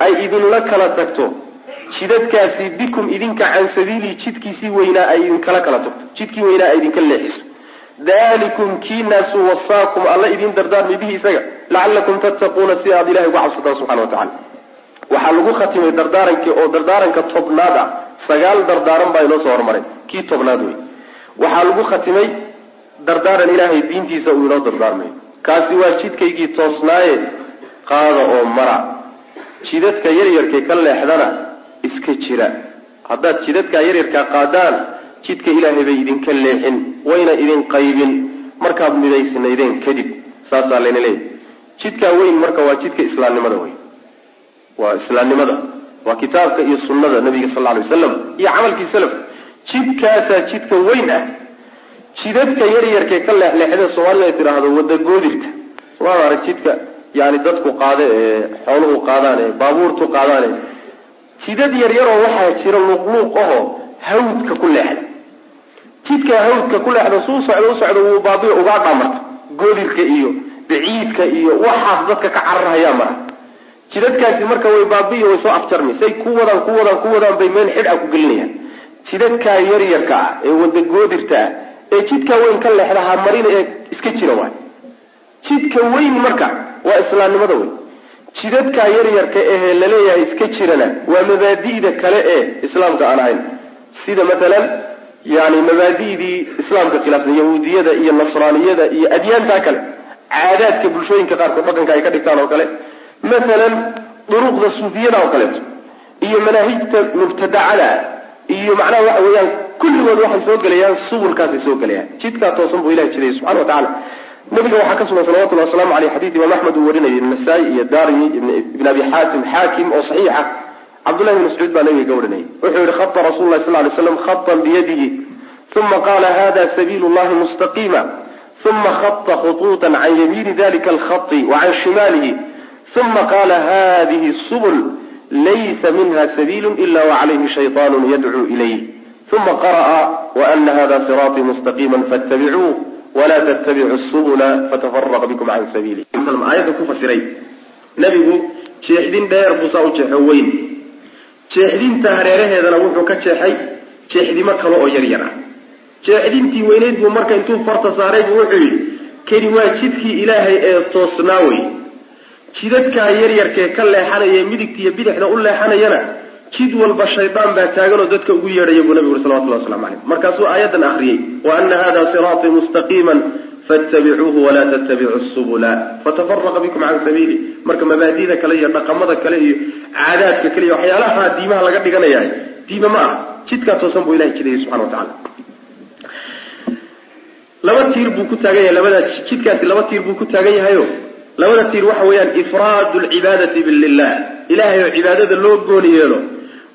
ay idinla kala tagto. Jidadkaasi bikum idinka can sabiilii jidkiisii weynaa ay idinkala kala tagto. Jidkii weynaa ay idinka leexiso dalikum kiinaasu wasaakum alla idin dardaarmi bihi isaga. Lacalakum tattaquuna si aad ilahay uga cabsataan subxana watacala waxaa lagu khatimay dardaarankii oo dardaaranka tobnaad ah. Sagaal dardaaran baa inoo soo hormaray. Kii tobnaad wey waxaa lagu khatimay dardaaran ilaahay diintiisa uu inoo dardaarmayo kaasi waa jidkaygii toosnaaye qaada oo mara. Jidadka yaryarkay ka leexdana iska jira. Haddaad jidadkaa yaryarkaa qaadaan jidka ilaahay bay idinka leexin wayna idin qaybin. Markaad midaysnaydeen kadib saasaa layna leeyahy jidkaa weyn marka waa jidka islaamnimada wey waa islaamnimada waa kitaabka iyo sunnada nabiga sal lla lay wasalam iyo camalkii salaf. Jidkaasaa jidka weyn ah. Jidadka yaryarkay ka leexleexdee soomaalida ay tidhaahdo wadagoodirka somaal arag jidka yani dadku qaade ee xooluhu qaadaan ee baabuurtu qaadaan jidad yaryaroo waxaa jira luuqluuq ahoo hawdka ku leexda jidkaa hawdka ku leexda suu socdo u wuu baabiyo ugaa dhamarta goodirka iyo baciidka iyo waxaas dadka ka cararhayaa mara jidadkaasi marka way baabiyo way soo afjarmi say ku wadaan ku wadaan ku wadaan bay meel xidh a ku gelinayaan. Jidadkaa yaryarka ah ee wadagoodirta ah ee jidkaa weyn ka leexda ha marina ee iska jira waay. Jidka weyn marka waa islaamnimada wey jidadkaa yaryarka ahee la leeyahay iska jirana waa mabaadi'da kale ee islaamka aan ahayn. Sida matalan yani mabaadi'dii islaamka khilaafsan yahuudiyada iyo nasraaniyada iyo adyaantaa kale caadaadka bulshooyinka qaarkood dhaqanka ay ka dhigtaan oo kale. Matalan duruqda suufiyada oo kaleeto iyo manaahijta mubtadacada iyo macnaha waxa weeyaan kulligood waxay soo gelayaan subulkaasay soo gelayaan jidkaa toosan buu ilahi jiray subxana wa tacala nabiga waxaa ka sugan salawatullahi waslamu aleyh xadiis imaam axmed uu warinayay nasaa-i iyo darimi ibn abi xaatim xaakim oo saxiixa cabdullahi bn mascuud baa nabiga ga warinayay wuxuu yihi khata rasulla sl lay slam khatan biyadihi uma qaala hada sabiil llahi mustaqiima uma khata khutuuta can yamiini dalika alkhati wa can shimaalihi uma qaala hadihi subul laysa minha sabiilu ila wacalayhi shayطaanu yadcuu ilayh uma qara'a waana hada siraatii mustaqiima faاtabicuuh wla ttabicu subula fatafaraqa bikum can sabiili ayadda ku fasiray nabigu jeexdin dheer buu u jeexo weyn jeexdinta hareeraheedana wuxuu ka jeexay jeexdimo kale oo yar yar ah jeexdintii weyneyd buu marka intuu farta saaray buu wuxuu yidhi kani waa jidkii ilaahay ee toosnaa wey. Jidadkaa yaryarkee ka leexanaya midigta iyo bidixda u leexanayana jid walba shaydaan baa taaganoo dadka ugu yeedhaya buu nabigu uri salawatullahi waslamu caleyh markaasuu aayadan akriyey wa ana hada siraatii mustaqiima fattabicuuhu walaa tattabicu subula fatafaraqa bikum can sabiili marka mabaadida kale iyo dhaqamada kale iyo caadaadka kale iyo waxyaalaha diimaha laga dhiganaya diima ma ah jidkaa toosan buu ilahay jidayay subxana wa tacala laba tiir buu ku taagan yahay labadaa jidkaasi laba tiir buu ku taagan yahayo labada tiir waxa weeyaan ifraadu lcibaadati lilah ilahay oo cibaadada loo gooni yeelo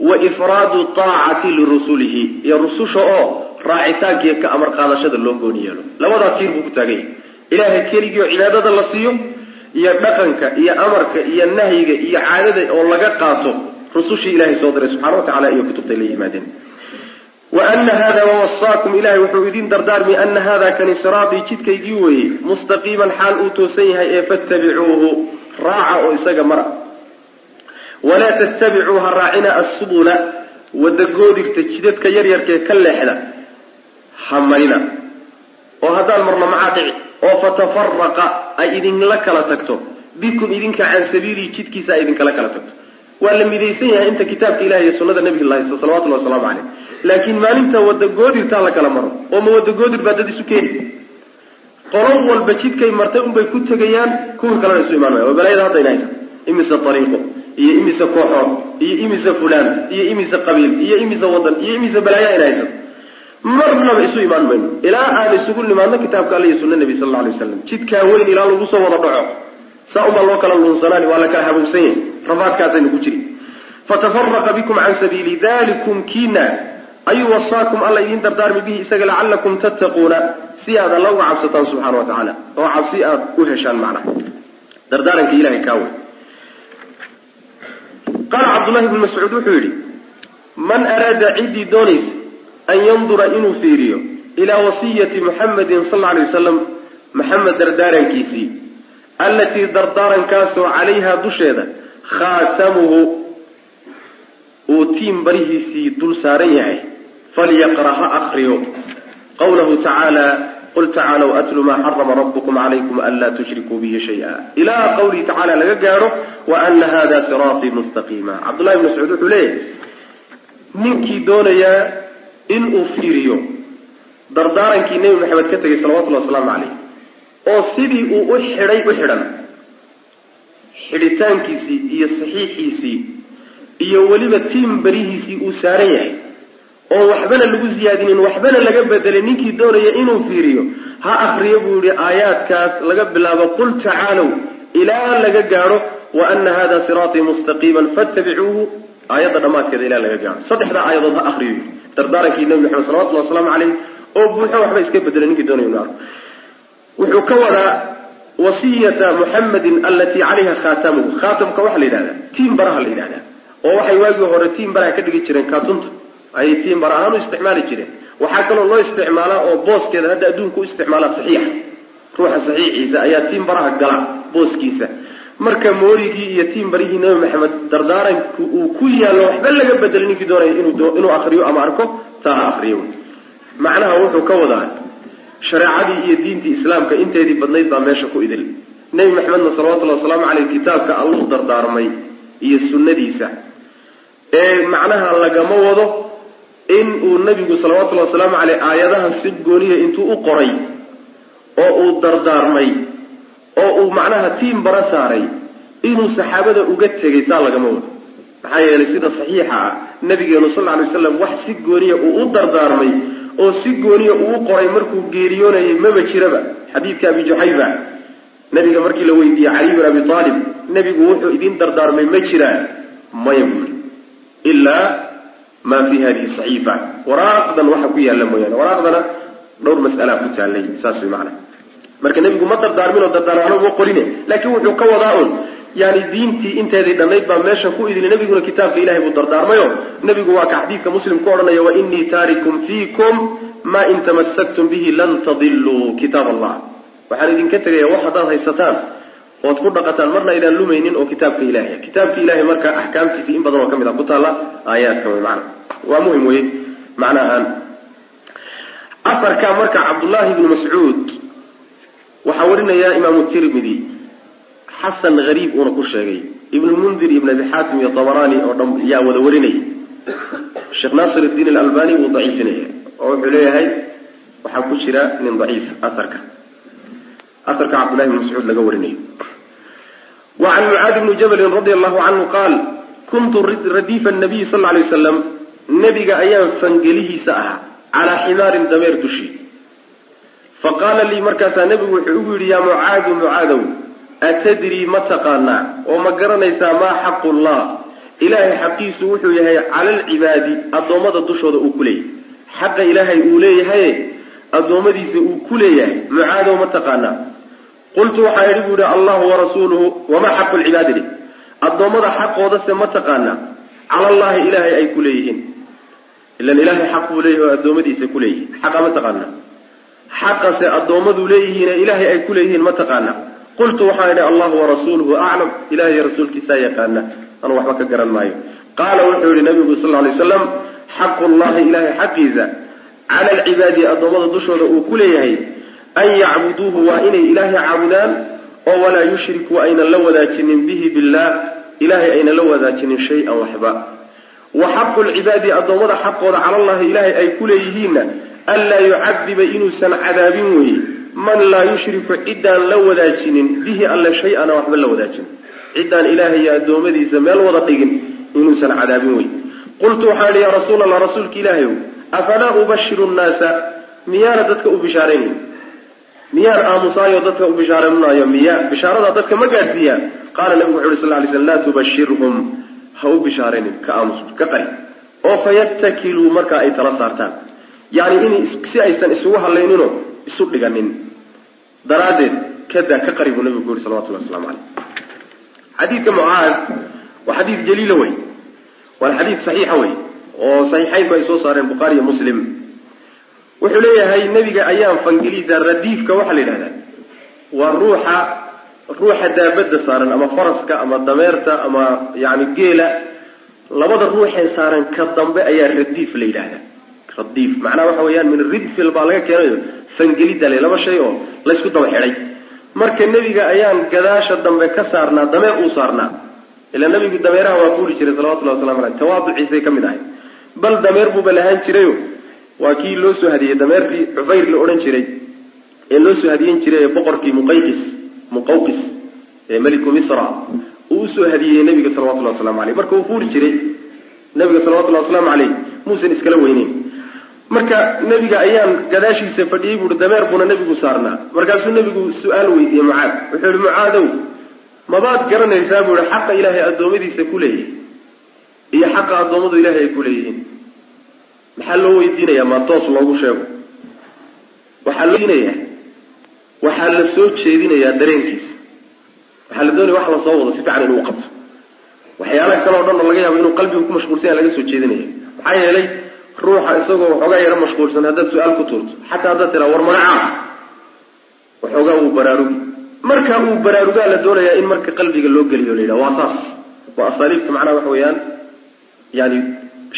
wa ifraadu taacati lirusulihi iyo rususha oo raacitaankiiyo ka amar qaadashada loo gooni yeelo. Labadaa tiir buu ku taagan yahay ilaahay keligii oo cibaadada la siiyo iyo dhaqanka iyo amarka iyo nahyiga iyo caadada oo laga qaato rusushii ilahay soo diray subxana wa tacala iyo kutubtay la yimaadeen. Wa ana hada wawasaakum ilahay wuxuu idin dardaarmi ana hada kani siraatii jidkaygii weeye mustaqiiman xaal uu toosan yahay ee fattabicuuhu raaca oo isaga mara. Walaa tattabicuu ha raacina assubula wadagoodigta jidadka yaryarkee ka leexda ha marina oo haddaan marno maxaa dhici oo fatafaraqa ay idinla kala tagto. Bikum idinka can sabiilihi jidkiisa ay idinkala kala tagto. Waa la midaysan yahay inta kitaabka ilahi iyo sunada nabiga la haysta salawatullahi waslamu caleyh laakiin maalinta wadagoodirtaa la kala maro. Oo ma wadagoodir baa dad isu keeni. Qolo walba jidkay martay unbay ku tegayaan kuwii kalena isu imaan maya waa balaayada haddayna haysa. Imise ariiqo iyo imise kooxood iyo imise fulaan iyo imise qabiil iyo imise wadan iyo imise balaayo ayna haysa marnaba isu imaan mayno ilaa aan isugu nimaadno kitaabka alla iyo sunna nebi sal alay waslam jidkaa weyn ilaa lagu soo wada dhaco. Saa unbaa loo kala luunsanaani waa la kala habowsan yahay. Rafaadkaasaynu ku jiri. Fatafaraqa bikum can sabiili dalikum kiina. Ayuu wasaakum alla idiin dardaarmi bihi isaga lacalakum tattaquuna. Si aad alla uga cabsataan subxana wa tacaala oo cabsi aad u heshaan macnaha dardaaranka ilahay kaawe qaala cabdullahi bnu mascuud wuxuu yidhi man araada ciddii doonaysa an yandura inuu fiiriyo ilaa wasiyati muxamedin sal lla alay wasalam maxamed dardaarankiisii allatii dardaarankaasoo calayha dusheeda khaatamuhu uu tiim barihiisii dul saaran yahay. Falyaqra ha akriyo qawlahu tacaala qul tacaalow atlu maa xarama rabbukum calaykum anlaa tushrikuu bihi shaya ilaa qawlihi tacala laga gaadho wa ana hada siraatii mustaqiima cabdullahi bn mascuud wuxuu leeyahy ninkii doonayaa inuu fiiriyo. Dardaarankii nebi maxamed ka tegay salawatullhi wasalaamu calayh. Oo sidii uu u xidhay u xidhan. Xidhitaankiisii iyo saxiixiisii iyo weliba tiim berihiisii uu saaran yahay. Oo waxbana lagu ziyaadinin waxbana laga bedelay ninkii doonaya inuu fiiriyo ha akriyo buu yihi aayaadkaas laga bilaabo qul tacaalow ilaa laga gaadho wa ana hada siraatii mustaqiiman fattabicuuhu. Aayadda dhammaadkeeda ilaa laga gaadho. Saddexdaa aayadood ha akriyo dardaarankii nabi maxamed salawatulli wasalaamu caleyh oo buuxo waxba iska bedelay ninkii doonaya inu arko wuxuu ka wadaa wasiyata muxamedin allatii calayha khaatamuhu. Khaatamka waxaa la yidhahdaa tiim baraha la yidhahdaa oo waxay waagii hore tiim baraha ka dhigi jireen kaatunta. Ayay tiim bara ahaan u isticmaali jireen. Waxaa kaloo loo isticmaalaa oo booskeeda hadda adduunka u isticmaalaa saxiixa. Ruuxa saxiixiisa ayaa tiim baraha gala booskiisa marka moorigii iyo tiim barihii nabi maxamed dardaaranku uu ku yaallo waxba laga bedelay ninkii doonaya inuu akriyo ama arko taa ha akriyo macnaha wuxuu ka wadaa shareecadii iyo diintii islaamka inteedii badnayd baa meesha ku idil. Nebi maxamedna salawatullahi wasalaamu caleyh kitaabka alluu dardaarmay iyo sunnadiisa. Ee macnaha lagama wado in uu nebigu salawatullahi wasalaamu caleyh aayadaha si gooniya intuu u qoray oo uu dardaarmay oo uu macnaha tiim bara saaray inuu saxaabada uga tegay saa lagama wado. Maxaa yeelay sida saxiixa ah nabigeenu sal lay waslam wax si gooniya uu u dardaarmay oo si gooniya uu u qoray markuu geeriyoonayay maba jiraba. Xadiidka abi juxayba nabiga markii la weydiiyey caliy bin abi aalib nebigu wuxuu idin dardaarmay ma jiraan maya buuri ilaa maa fi hadihi saxiifa. Waraaqdan waxa ku yaalla mooyaane waraaqdana dhowr mas'alaa ku taallay saas way macana marka nebigu ma dardaarminoo dardaarano uma qorine laakiin wuxuu ka wadaa un yani diintii inteedii dhammayd baa meesha ku idili nebiguna kitaabka ilahay buu dardaarmayo. Nebigu waa ka xadiidka muslim ku odhanaya wa inii taarikum fiikum ma in tamassaktum bihi lan tadiluu kitaab allah. Waxaan idinka tegaya wax haddaad haysataan ood ku dhaqataan marna aydaan lumaynin oo kitaabka ilahay kitaabka ilahay marka axkaamtiisi in badan oo ka mid a ku taalla aayaadka wey mana waa muhiim wey macnahaan afarka marka cabdullaahi ibnu mascuud waxaa warinaya imaamu tirmidi xasan hariib uuna ku sheegay ibnulmundir ibn abi xaatim iyo tabarani oo dhan yaa wada warinaya sheekh naasir iddiin alalbani wuu daciifinaya oo wuxuu leeyahay waxaa ku jira nin daciif aarka aarka cabdullahi bn mascuud laga warinayo wa can mucaadi bni jabalin radi allahu canhu qaal kuntu radiifa nabiyi sal lla alay wasalam nebiga ayaan fangelihiisa ahaa calaa ximaarin dameer dushi faqaala lii markaasaa nebigu wuxuu ugu yidhi yaa mucaadu mucaadow atadrii ma taqaanaa? Oo ma garanaysaa maa xaqu llah ilaahay xaqiisu wuxuu yahay cala alcibaadi addoommada dushooda uu ku leeyahay. Xaqa ilaahay uu leeyahaye addoommadiisa uu ku leeyahay. Mucaadow ma taqaanaa? Qultu waxaa idhi bu yihi allahu warasuuluhu wamaa xaqu lcibaadi li? Addoommada xaqoodase ma taqaanaa? Cala allahi ilaahay ay ku leeyihiin. Ilan ilaahay xaq buu leeyahay oo addoommadiisa ku leeyihiin xaqa ma taqaanaa xaqase addoommadu leeyihiine ilaahay ay ku leeyihiin ma taqaanaa qultu waxaan idhi allahu warasuuluhu aclam ilahay rasuulkiisaa yaqaana anuu waxba ka garan maayo. Qaala wuxuu yihi nabigu sal ly slam xaqu llahi ilahay xaqiisa cala alcibaadi addoommada dushooda uu ku leeyahay an yacbuduuhu waa inay ilaahay caabudaan oo walaa yushriku aynan la wadaajinin bihi billah ilahay aynan la wadaajinin shay-an waxba. Wa xaqu lcibaadi addoommada xaqooda calallahi ilaahay ay ku leeyihiinna anlaa yucadiba inuusan cadaabin weeye man laa yushriku ciddaan la wadaajinin bihi alle shay-ana waxba la wadaajinin ciddaan ilaahay iyo addoommadiisa meel wada dhigin inuusan cadaabin wey qultu waxaan idhi yaa rasuul allah rasuulka ilaahayow afalaa ubashiru nnaasa miyaana dadka u bishaaraynayn miyaan aamusaayo dadka u bishaaranaayo miya bishaarada dadka ma gaadhsiiyaa qaala nabigu wuxu uhi sal ly slm laa tubashirhum ha u bishaaraynin ka aamus ka qari oo fayatakiluu markaa ay tala saartaan yani in si aysan isugu hadlayninoo isu dhiganin. Daraaddeed kada ka qari buu nabigu ku yihi salawatullah waslamu caleyh xadiidka mucaad waa xadiid jaliila wey waana xadiid saxiixa wey oo saxiixaynku ay soo saareen bukhaari iyo muslim. Wuxuu leeyahay nebiga ayaan fangeliisa radiifka waxaa la yidhahdaa. Waa ruuxa ruuxa daabadda saaran ama faraska ama dameerta ama yani geela. Labada ruuxee saaran ka dambe ayaa radiif la yidhaahdaa radiif macnaha waxa weeyaan min ridfil baa laga keenayo fangelidda le laba shay oo laysku daba xidhay. Marka nebiga ayaan gadaasha dambe ka saarnaa dameer uu saarnaa. Ila nabigu dameeraha waa fuuli jiray salawatullahi waslamu aleyh tawaaduciisay ka mid ahay. Bal dameer buuba lahaan jirayo. Waa kii loo soo hadiyey dameertii cufayr la odhan jiray. Ee loo soo hadiyen jiray boqorkii muqayqis muqawqis ee meliku misra. Uu u soo hadiyeyey nabiga salawatullahi waslamu aleyh marka uu fuuli jiray nabiga salawatullahi waslamu caleyh muusan iskala weyneyn marka nebiga ayaan gadaashiisa fadhiyey buui dameer buuna nebigu saarnaa. Markaasuu nebigu su'aal weydiiyey mucaad. Wuxuu yihi mucaadow mabaad garanaysaa buu ihi xaqa ilaahay addoommadiisa ku leeyahay iyo xaqa addoommadu ilaahay ay ku leeyihiin. Maxaa loo weydiinayaa? Maa toos loogu sheego. Waxaa loo weydiinayaa? Waxaa la soo jeedinayaa dareenkiisa. Waxaa la doonaya wax la soo wado si fiican inuu qabto. Waxyaalaha kale o dhan oo laga yaabo inuu qalbigu ku mashquulsan yaha laga soo jeedinaya. Maxaa yeelay ruuxa isagoo waxoogaa yaro mashquulsan haddaad su'aal ku tuurto xataa haddaad tiraa war magacaa waxoogaa uu baraarugi. Marka uu baraarugaa la doonayaa in marka qalbiga loo geliyo la yidhaha waa saas. Waa asaaliibta macnaha waxa weeyaan yani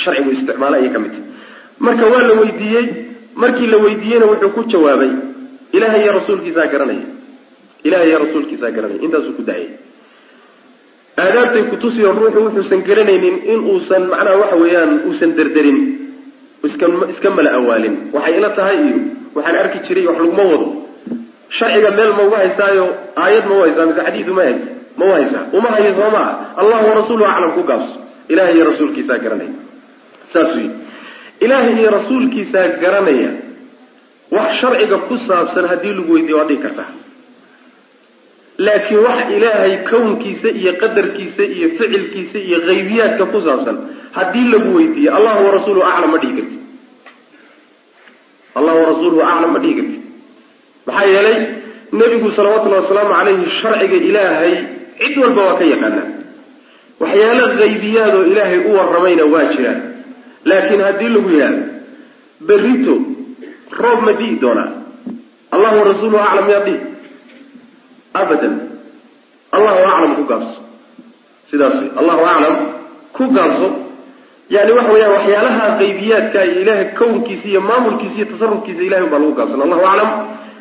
sharcigu isticmaalo ayay ka mid. Tahay marka waa la weydiiyey markii la weydiiyeyna wuxuu ku jawaabay ilahay iyo rasuulkiisaa garanaya. Ilahay iyo rasuulkiisaa garanaya. Intaasuu ku daayay aadaabtay kutusiyo ruuxu wuxuusan garanaynin in uusan macnaha waxa weeyaan uusan derderin iska mala awaalin. Waxay ila tahay iyo waxaan arki jiray wax laguma wado. Sharciga meel ma uga haysaayo aayad ma u haysaa mise xadiid uma haysa? Ma u haysaa? Uma hayo soo maa allahu warasuuluhu aclam ku gaabso. Ilahay iyo rasuulkiisaa garanaya. Saas wy ilaahay iyo rasuulkiisaa garanaya. Wax sharciga ku saabsan haddii lagu weydiiyo waad dhihi kartaa laakiin wax ilaahay kownkiisa iyo qadarkiisa iyo ficilkiisa iyo haybiyaadka ku saabsan haddii lagu weydiiyo allahu warasuuluhu aclam ma dhihi karti allahu warasuuluhu aclam ma dhihi karti maxaa yeelay nebigu salawatullahi wasalaamu calayhi sharciga ilaahay cid walba waa ka yaqaanaa. Waxyaalo haybiyaadoo ilaahay u waramayna waa jiraan laakiin haddii lagu yidhahdo berrito roob ma di'i doonaa. Allahu warasuuluhu aclam yaa dhihi abadan. Allahu aclam ku gaabso. Sidaas allahu aclam ku gaabso yani waxa weeyaan waxyaalaha qaybiyaadka iyo kownkiisa iyo maamulkiisa iyo tasarufkiisa ilahay baa lagu gaabsan allahu aclam.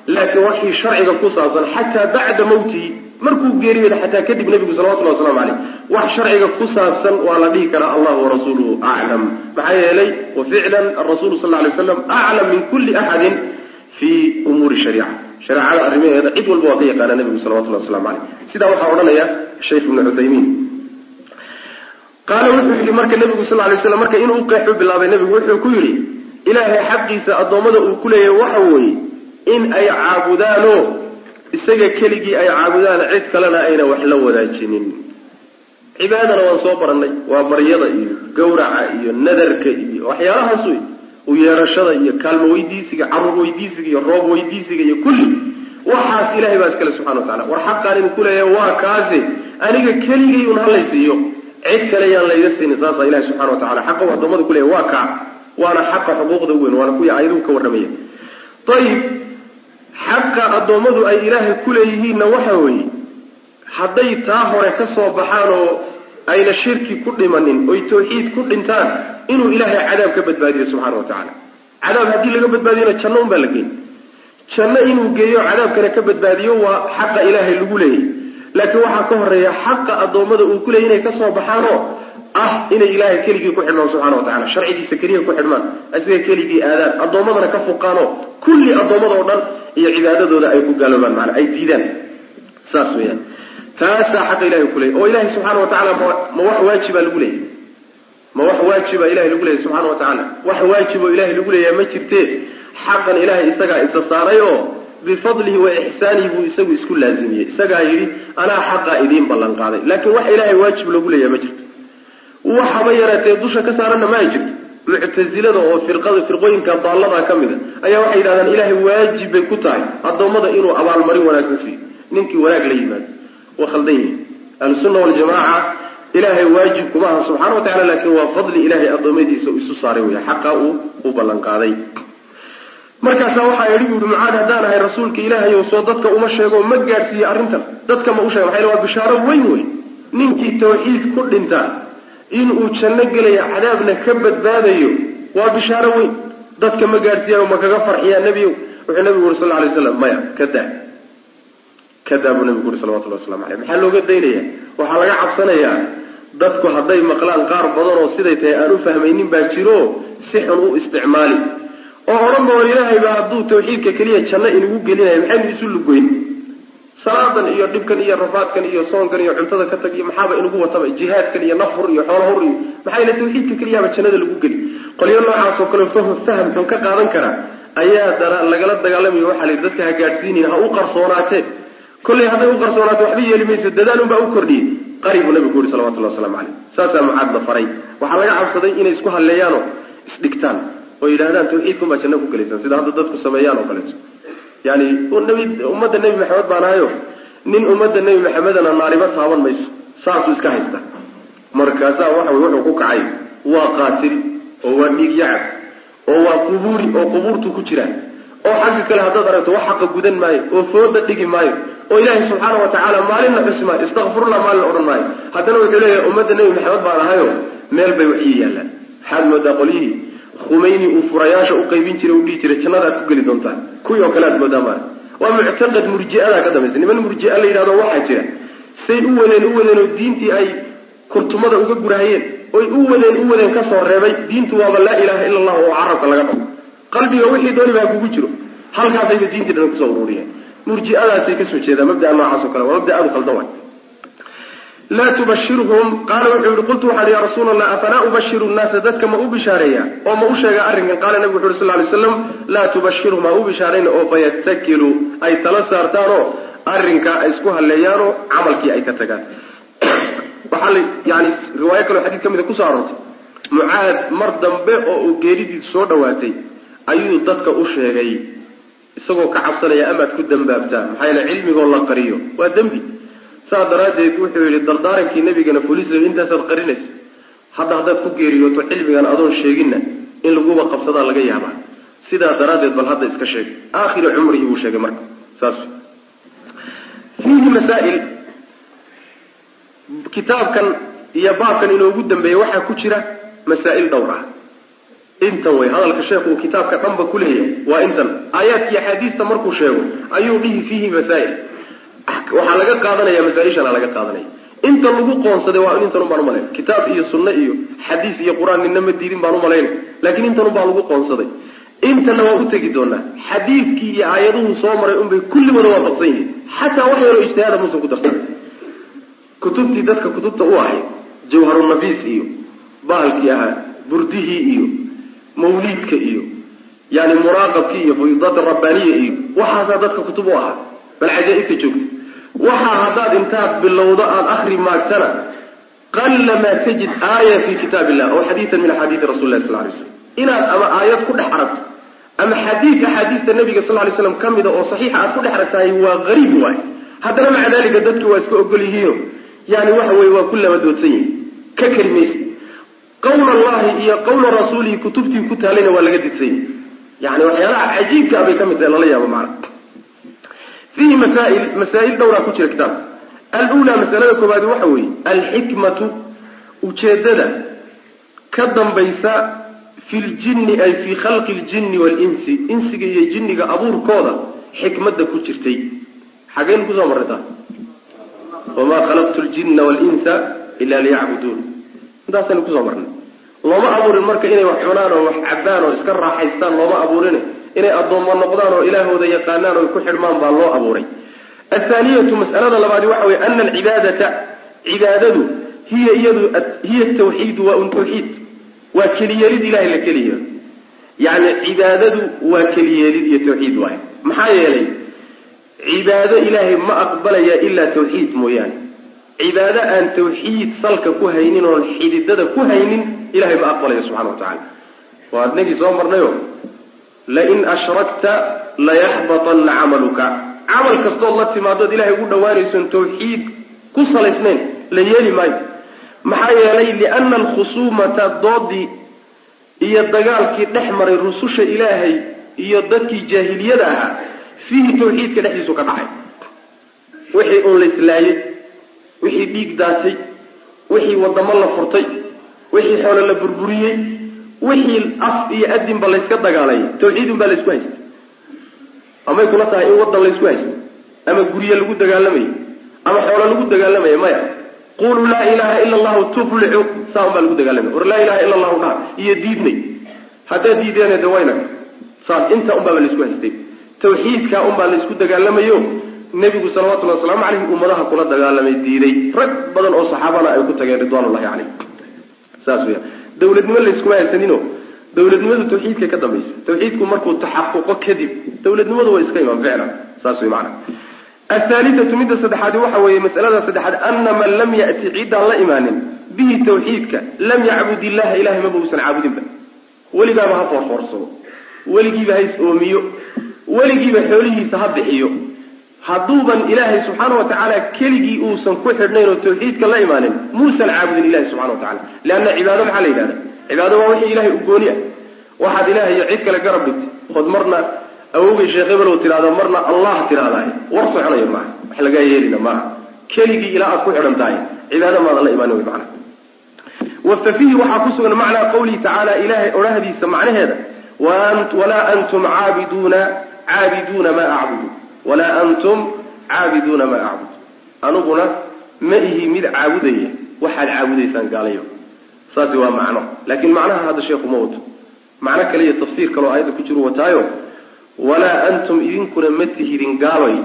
Laakiin waxii sharciga ku saabsan xataa bacda mawtihi markuu geeriyooda xataa kadib nebigu salawatullahi waslamu caleyh wax sharciga ku saabsan waa la dhihi karaa allahu warasuuluhu aclam. Maxaa yeelay wa ficlan sal alay slam aclam min kulli axadin fi umuuri shariica. Shareecada arrimaheeda cid walba waa ka yaqaana nebigu salawatullahi waslamu caleyh sidaa waxaa odhanaya sheikh ibnu cuthaymiin qaala wuxuu yidhi marka nebigu sal lay slam marka inuu qeexu bilaabay nebigu wuxuu ku yidhi ilaahay xaqiisa addoommada uu ku leeyahay waxa weeye in ay caabudaanoo isaga keligii ay caabudaan cid kalena ayna wax la wadaajinin. Cibaadana waan soo barannay waa baryada iyo gawraca iyo nadarka iyo waxyaalahaas wey u yeerashada iyo kaalmo weydiisiga carruur weydiisiga iyo roob weydiisiga iyo kulli. Waxaas ilahay baa iskale subxana watacala war xaqaan idinku leeyahay waa kaase aniga keligay un halaysiiyo cid kale yaan layga siinin saasa ilahi subxana wa tacala xaqa u addoommada ku leeyahay waa kaa waana xaqa xuquuqda weyn waana kuwii ayaduhu ka warramaya ayib xaqa addoommadu ay ilaahay ku leeyihiinna waxa weeye hadday taa hore ka soo baxaan oo ayna shirki ku dhimanin oy tawxiid ku dhintaan inuu ilaahay cadaab ka badbaadiyo subxana wa tacaala cadaab haddii laga badbaadiyona janno un baa la geey janno inuu geeyo cadaabkana ka badbaadiyo waa xaqa ilaahay lagu leeyahy laakiin waxaa ka horreeya xaqa addoommada uu ku leeyay inay ka soo baxaanoo ah inay ilaahay keligii ku xidhmaan subxana wa tacala sharcigiisa keliya ku xidhmaan isaga keligii aadaan addoommadana ka fuqaanoo kulli addoommada oo dhan iyo cibaadadooda ay ku gaaloobaan maana ay diidaan. Saas weyaan taasaa xaqa ilahay ku leeyay oo ilahay subxaana wa tacala ma wax waajibaa lagu leeyay ma wax waajiba ilahay lagu leeyahy subxana wa tacaala wax waajiboo ilahay lagu leeyahay ma jirtee xaqan ilahay isagaa isa saaray oo bifadlihi wa ixsaanihi buu isagu isku laazimiyey. Isagaa yidhi anaa xaqaa idiin ballan qaaday. Laakiin wax ilaahay waajib loogu leeyahay ma jirto. Waxaba yaraatee dusha ka saaranna ma jirto. Muctasilada oo firqada firqooyinka daallada ka mid a ayaa waxay yidhahdaan ilaahay waajib bay ku tahay addoommada inuu abaalmarin wanaagsan siiyo. Ninkii wanaag la yimaado. Waa khaldan ahlusunna waljamaaca ilaahay waajib kuma aha subxana wa tacala laakiin waa fadli ilahay addoommadiisa isu saaray wey xaqa uu u ballan qaaday markaasaa waxaa yidhi buuhi mucaad haddaan ahay rasuulka ilaahayo soo dadka uma sheego ma gaadhsiiye arrintan. Dadka ma u sheega maxaa waa bishaaro weyn wey ninkii tawxiid ku dhinta inuu janno gelayo cadaabna ka badbaadayo waa bishaaro weyn. Dadka ma gaadhsiiyayo ma kaga farxiyaa nebiyow. Wuxuu nabigu uri sal lay slam maya kadaa kadaa buu nabigu uri salawatullah waslamu aleyh maxaa looga daynaya? Waxaa laga cabsanayaa dadku hadday maqlaan qaar badan oo siday tahay aan u fahmaynin baa jiro si xun u isticmaali oo odhanba war ilaahayba hadduu tawxiidka keliya janno inagu gelinayo maxaynu isu lugoyn salaadan iyo dhibkan iyo rafaadkan iyo soonkan iyo cuntada ka tag iyo maxaaba inagu wataba jihaadkan iyo nafhur iyo xoolahur iyo maxayna tawxiidka keliyaaba jannada lagu geli qolyo noocaas oo kale fahm xun ka qaadan kara ayaa dara lagala dagaalamayo waxaa layihi dadka ha gaadhsiinin ha u qarsoonaatee kollay hadday u qarsoonaato waxba yeeli mayso dadaalun baa u kordhiyey qari buu nabigu uri salawatullahi waslamu caleyh saasaa mucaad la faray. Waxaa laga cabsaday inay isku halleeyaanoo isdhigtaan oo yidhahdaan tawxiidkun baa janno ku gelaysaan sida hadda dadku sameeyaan oo kaleeto. Yani nbi ummadda nebi maxamed baan ahayo nin ummadda nebi maxamedana naariba taaban mayso saasuu iska haysta markaasaa waxa wey wuxuu ku kacay waa qaatil oo waa dhiig yacab oo waa qubuuri oo qubuurtu ku jiraan oo xagga kale haddaad aragto wax xaqa gudan maayo oo fooda dhigi maayo oo ilaahay subxaana wa tacaala maalinna xusi maayo istakfirullah maalin odhan maayo. Haddana wuxuu leeyahay ummadda nebi maxamed baan ahayo meel bay waxii yaallaan. Maxaad moodaa qolyihii khumayni uu furayaasha u qaybin jiray u dhihi jiray jannadaad ku geli doontaan. Kuwii oo kale aad moodaa maala waa muctaqad murji'adaa ka dambaysa niman murji'a la yidhahdo waxaa jira. Say u wadeen u wadeen oo diintii ay kurtumada uga gurahayeen oy u wadeen u wadeen ka soo reebay diintu waaba laa ilaaha ila allah oo carabka laga dhaco qalbiga wixii dooniba ha kugu jiro. Halkaasayba diintii dhan ku soo ururiyeen. Murji'adaasay ka soo jeedaan mabdaa noocaas o kale waa mabda aadu khaldan waay laa tubashirhum qaala wuxuu yihi qultu waxaan ya rasuul allah afanaa ubashiru nnaasa dadka ma u bishaareeya? Oo ma u sheega arrinkan. Qaala nabigu wuxu uri sal lay slam laa tubashirhum ha u bishaarayna oo fayatakiluu ay tala saartaanoo arrinkaa ay isku halleeyaanoo camalkii ay ka tagaan. Waxaa yani riwaayo kaleo xadiid ka mida ku soo aroortay. Mucaad mar dambe oo uu geeridii soo dhawaatay ayuu dadka u sheegay isagoo ka cabsanaya amaad ku dambaabtaa maxaa yeele cilmigoo la qariyo? Waa dembi saas daraaddeed wuxuu yidhi dardaarankii nabigana fulis intaasaad qarinaysa hadda haddaad ku geeriyooto cilmigan adoon sheeginna in laguba qabsadaa laga yaabaa. Sidaa daraaddeed bal hadda iska sheeg. Aakhiri cumrihi buu sheegay marka. Saas. Fiihi masaa'il. Kitaabkan iyo baabkan inoogu dambeeya waxaa ku jira masaa'il dhowr ah. Intan wey hadalka sheekhu uu kitaabka dhanba ku leeyahay waa intan. Aayaadkiiyo axaadiista markuu sheego ayuu dhihi fiihi masaa'il waxaa laga qaadanaya masaaishana laga qaadanaya inta lagu qoonsaday waa intan un baan umalayn kitaab iyo sunne iyo xadiis iyo qur'aan nina ma diidin baan umalayn laakiin intan un baa lagu qoonsaday. Intana waa u tegi doonaa. Xadiidkii iyo aayaduhu soo maray unbay kulligooda waafaqsan yihiin. Xataa wax yaroo ijtihaada muusan ku darsan kutubtii dadka kutubta u ahayd jawharunabiis iyo bahalkii ahaa burdihii iyo mawliidka iyo yani muraaqabkii iyo fuyudaat rabbaaniya iyo waxaasaa dadka kutub u ahaa. Bal cajaa-ibta joogta waxaa haddaad intaad bilowdo aada akri maagtana qalla maa tajid aaya fi kitaab illah oo xadiidan min axaadiidi rasuli lah sal lay slam inaad ama aayad ku dhex aragto ama xadiid axaadiista nabiga sal lay slam ka mida oo saxiixa aad ku dhex aragtahay waa qariib waay haddana maca dalika dadki waa iska ogol yihiino yani waxa weye waa ku lama doodsan yihiin ka kari maysa qawla allahi iyo qawla rasuulihi kutubtii ku taalayna waa laga didsan yahi yani waxyaalaha cajiibka abay ka mid tahay lala yaabo macna fiihi masaail masaa'il dhowraa ku jira kitaabka alulaa masalada koowaadi waxa weeye alxikmatu ujeedada ka dambaysa fi ljinni ay fii khalqi ljinni waalinsi insiga iyo jinniga abuurkooda xikmadda ku jirtay. Xageen ku soo marray taa wamaa khalaqtu ljinna waalinsa ila liyacbuduun. Intaasaynu ku soo marnay. Looma abuurin marka inay wax cunaan oo wax cabaan oo iska raaxaystaan looma abuurin inay addoommo noqdaan oo ilaahooda yaqaanaan oo ku xidhmaan baa loo abuuray. Athaaniyatu mas'alada labaadi waxa weye ana alcibaadata cibaadadu hiya iyadu hiya tawxiidu waa un tawxiid. Waa keliyeelid ilahay la keliyeelo yacni cibaadadu waa keliyeelid iyo tawxiid waaye. Maxaa yeelay? Cibaado ilaahay ma aqbalaya ilaa tawxiid mooyaane. Cibaado aan tawxiid salka ku haynin oon xididada ku haynin ilahay ma aqbalayo subxana wa tacala waa adnagii soo marnayo lain ashrakta layaxbatanna camaluka camal kastood la timaadood ilahay ugu dhawaanayson tawxiid ku salaysnayn la yeeli maayo maxaa yeelay liana alkhusuumata doodii iyo dagaalkii dhex maray rususha ilaahay iyo dadkii jaahiliyada ahaa fiihi tawxiidka dhexdiisu ka dhacay wixii uun la islaayey wixii dhiig daatay wixii wadamo la furtay wixii xoolo la burburiyey wixii af iyo adinba layska dagaalay. Tawxiidun baa laysku haystay amay kula tahay in wadan laysku haystay ama gurye lagu dagaalamayo ama xoolo lagu dagaalamayo maya. Quluu laa ilaha ila allahu tuflixu saa un baa lagu dagaalamaya war laa ilaha ila allahu dha iyo diidnay. Haddaad diideen de wayna saas intaa un laysku haystay. Tawxiidkaa un baa laysku dagaalamayo. Nebigu salawatullahi wasalaamu caleyhi ummadaha kula dagaalamay diiday. Rag badan oo saxaabana ay ku tageen ridwanullahi caleyh saas weya dawladnimo layskuma haysanino. Dawladnimadu tawxiidka ka dambaysa. Tawxiidku markuu taxaquqo kadib dawladnimadu way iska imaan ficlan saas wey macana athaalithatu midda saddexaadi waxa weeye masalada saddexaad ana man lam ya'ti ciddaan la imaanin bihi tawxiidka lam yacbud illaha ilahay maba uusan caabudinba weligaaba ha foorfoorsado. Weligiiba ha is oomiyo. Weligiiba xoolihiisa ha bixiyo hadduuban ilaahay subxaana wa tacaala keligii uusan ku xidhnayn oo tawxiidka la imaanin muusan caabudin ilahi subxana wa tacala leanna cibaado maxaa la yidhahda cibaado waa wixii ilahay u gooni ah. Waxaad ilahay iyo cid kale garab dhigtay ood marna awogay sheekh hebel oo tidhahdo marna allah tidhahdaay war soconayo maaha. Wax lagaa yeelina maaha. Keligii ilaa aad ku xidhan tahay cibaado maadan la imaanin wy macana wafa fiihi waxaa ku sugan macnaa qawlihi tacaala ilahay odhahdiisa macnaheeda. Walaa antum caabiduuna caabiduuna maa acbudu walaa antum caabiduuna maa acbud. Aniguna ma ihi mid caabudaya waxaad caabudaysaan gaalayo. Saasi waa macno. Laakiin macnaha hadda sheekhu ma wato macno kale iyo tafsiir kaleo aayadda ku jiru wataayo walaa antum idinkuna ma tihidin gaalay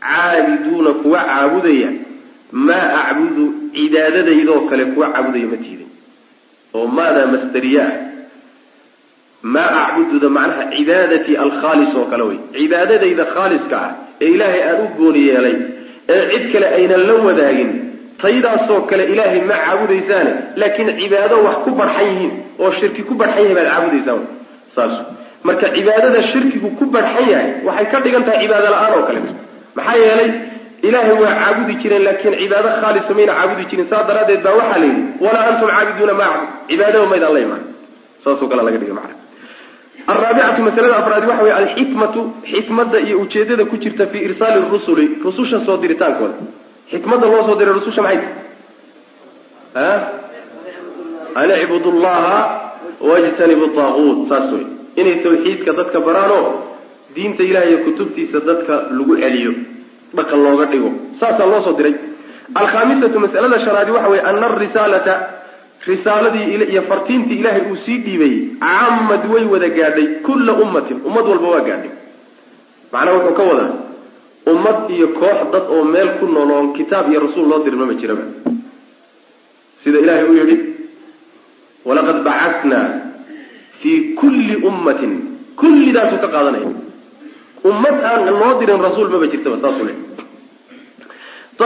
caabiduuna kuwa caabudaya maa acbudu cibaadadaydoo kale kuwa caabudaya ma tihidin. Oo maadaa masdariye ah maa acbududa macnaha cibaadatii alkhaalis oo kale wey. Cibaadadayda khaaliska ah ee ilaahay aan u gooni yeelay ee cid kale aynan la wadaagin taydaasoo kale ilaahay ma caabudaysaane laakiin cibaado wax ku barxan yihiin oo shirki ku barxan yahay baad caabudaysaan saas. Marka cibaadada shirkigu ku barxan yahay waxay ka dhigan tahay cibaado la'aan oo kaleeto maxaa yeelay ilaahay waa caabudi jireen laakiin cibaado khaalisa mayna caabudi jirin saas daraaddeed baa waxaa la yidhi walaa antum caabiduuna ma acbud. Cibaadaba maydaan la imaan. Saasoo kale laga dhigay macana alraabicatu masalada afraadi waxa weye alxikmatu xikmada iyo ujeedada ku jirta fii irsaali rusuli rususha soo diritaankooda xikmada loo soo diray rususha maxay tahy an icbudu llaha wajtanibu taaguut saas wey inay tawxiidka dadka baraanoo diinta ilahay iyo kutubtiisa dadka lagu celiyo dhaqan looga dhigo. Saasaa loo soo diray. Alkhaamisatu masalada shanaadi waxa weye ana arisaalata risaaladii iyo fartiintii ilaahay uu sii dhiibayey camad way wada gaadhay kulla ummatin. Ummad walba waa gaadhay. Macnaha wuxuu ka wadaa ummad iyo koox dad oo meel ku nool oon kitaab iyo rasuul loo dirin mama jiraba. Sida ilaahay uu yidhi walaqad bacatnaa fii kulli ummatin. Kullidaasuu ka qaadanaya. Ummad aan loo dirin rasuul maba jirtaba saasuu le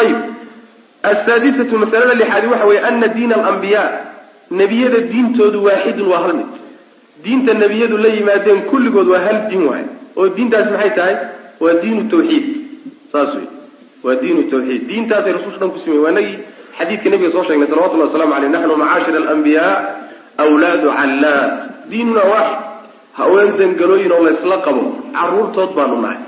ayib asaadisatu masalada lixaadi waxa weeye ana diina alambiyaa nebiyada diintoodu waaxidun waa hal mid diinta nebiyadu la yimaadeen kulligood waa hal diin waay oo diintaasi maxay tahay waa diinu tawxiid saas wey waa diinu tawxiid diintaasay rasulsha dhan ku simeyen waa nagii xadiidka nabiga soo sheegnay salawatullah waslamu aleyh naxnu macaashir alambiyaa wlaadu callaad diinuna waaxid haween dangalooyin oo laysla qabo caruurtood baanu nahay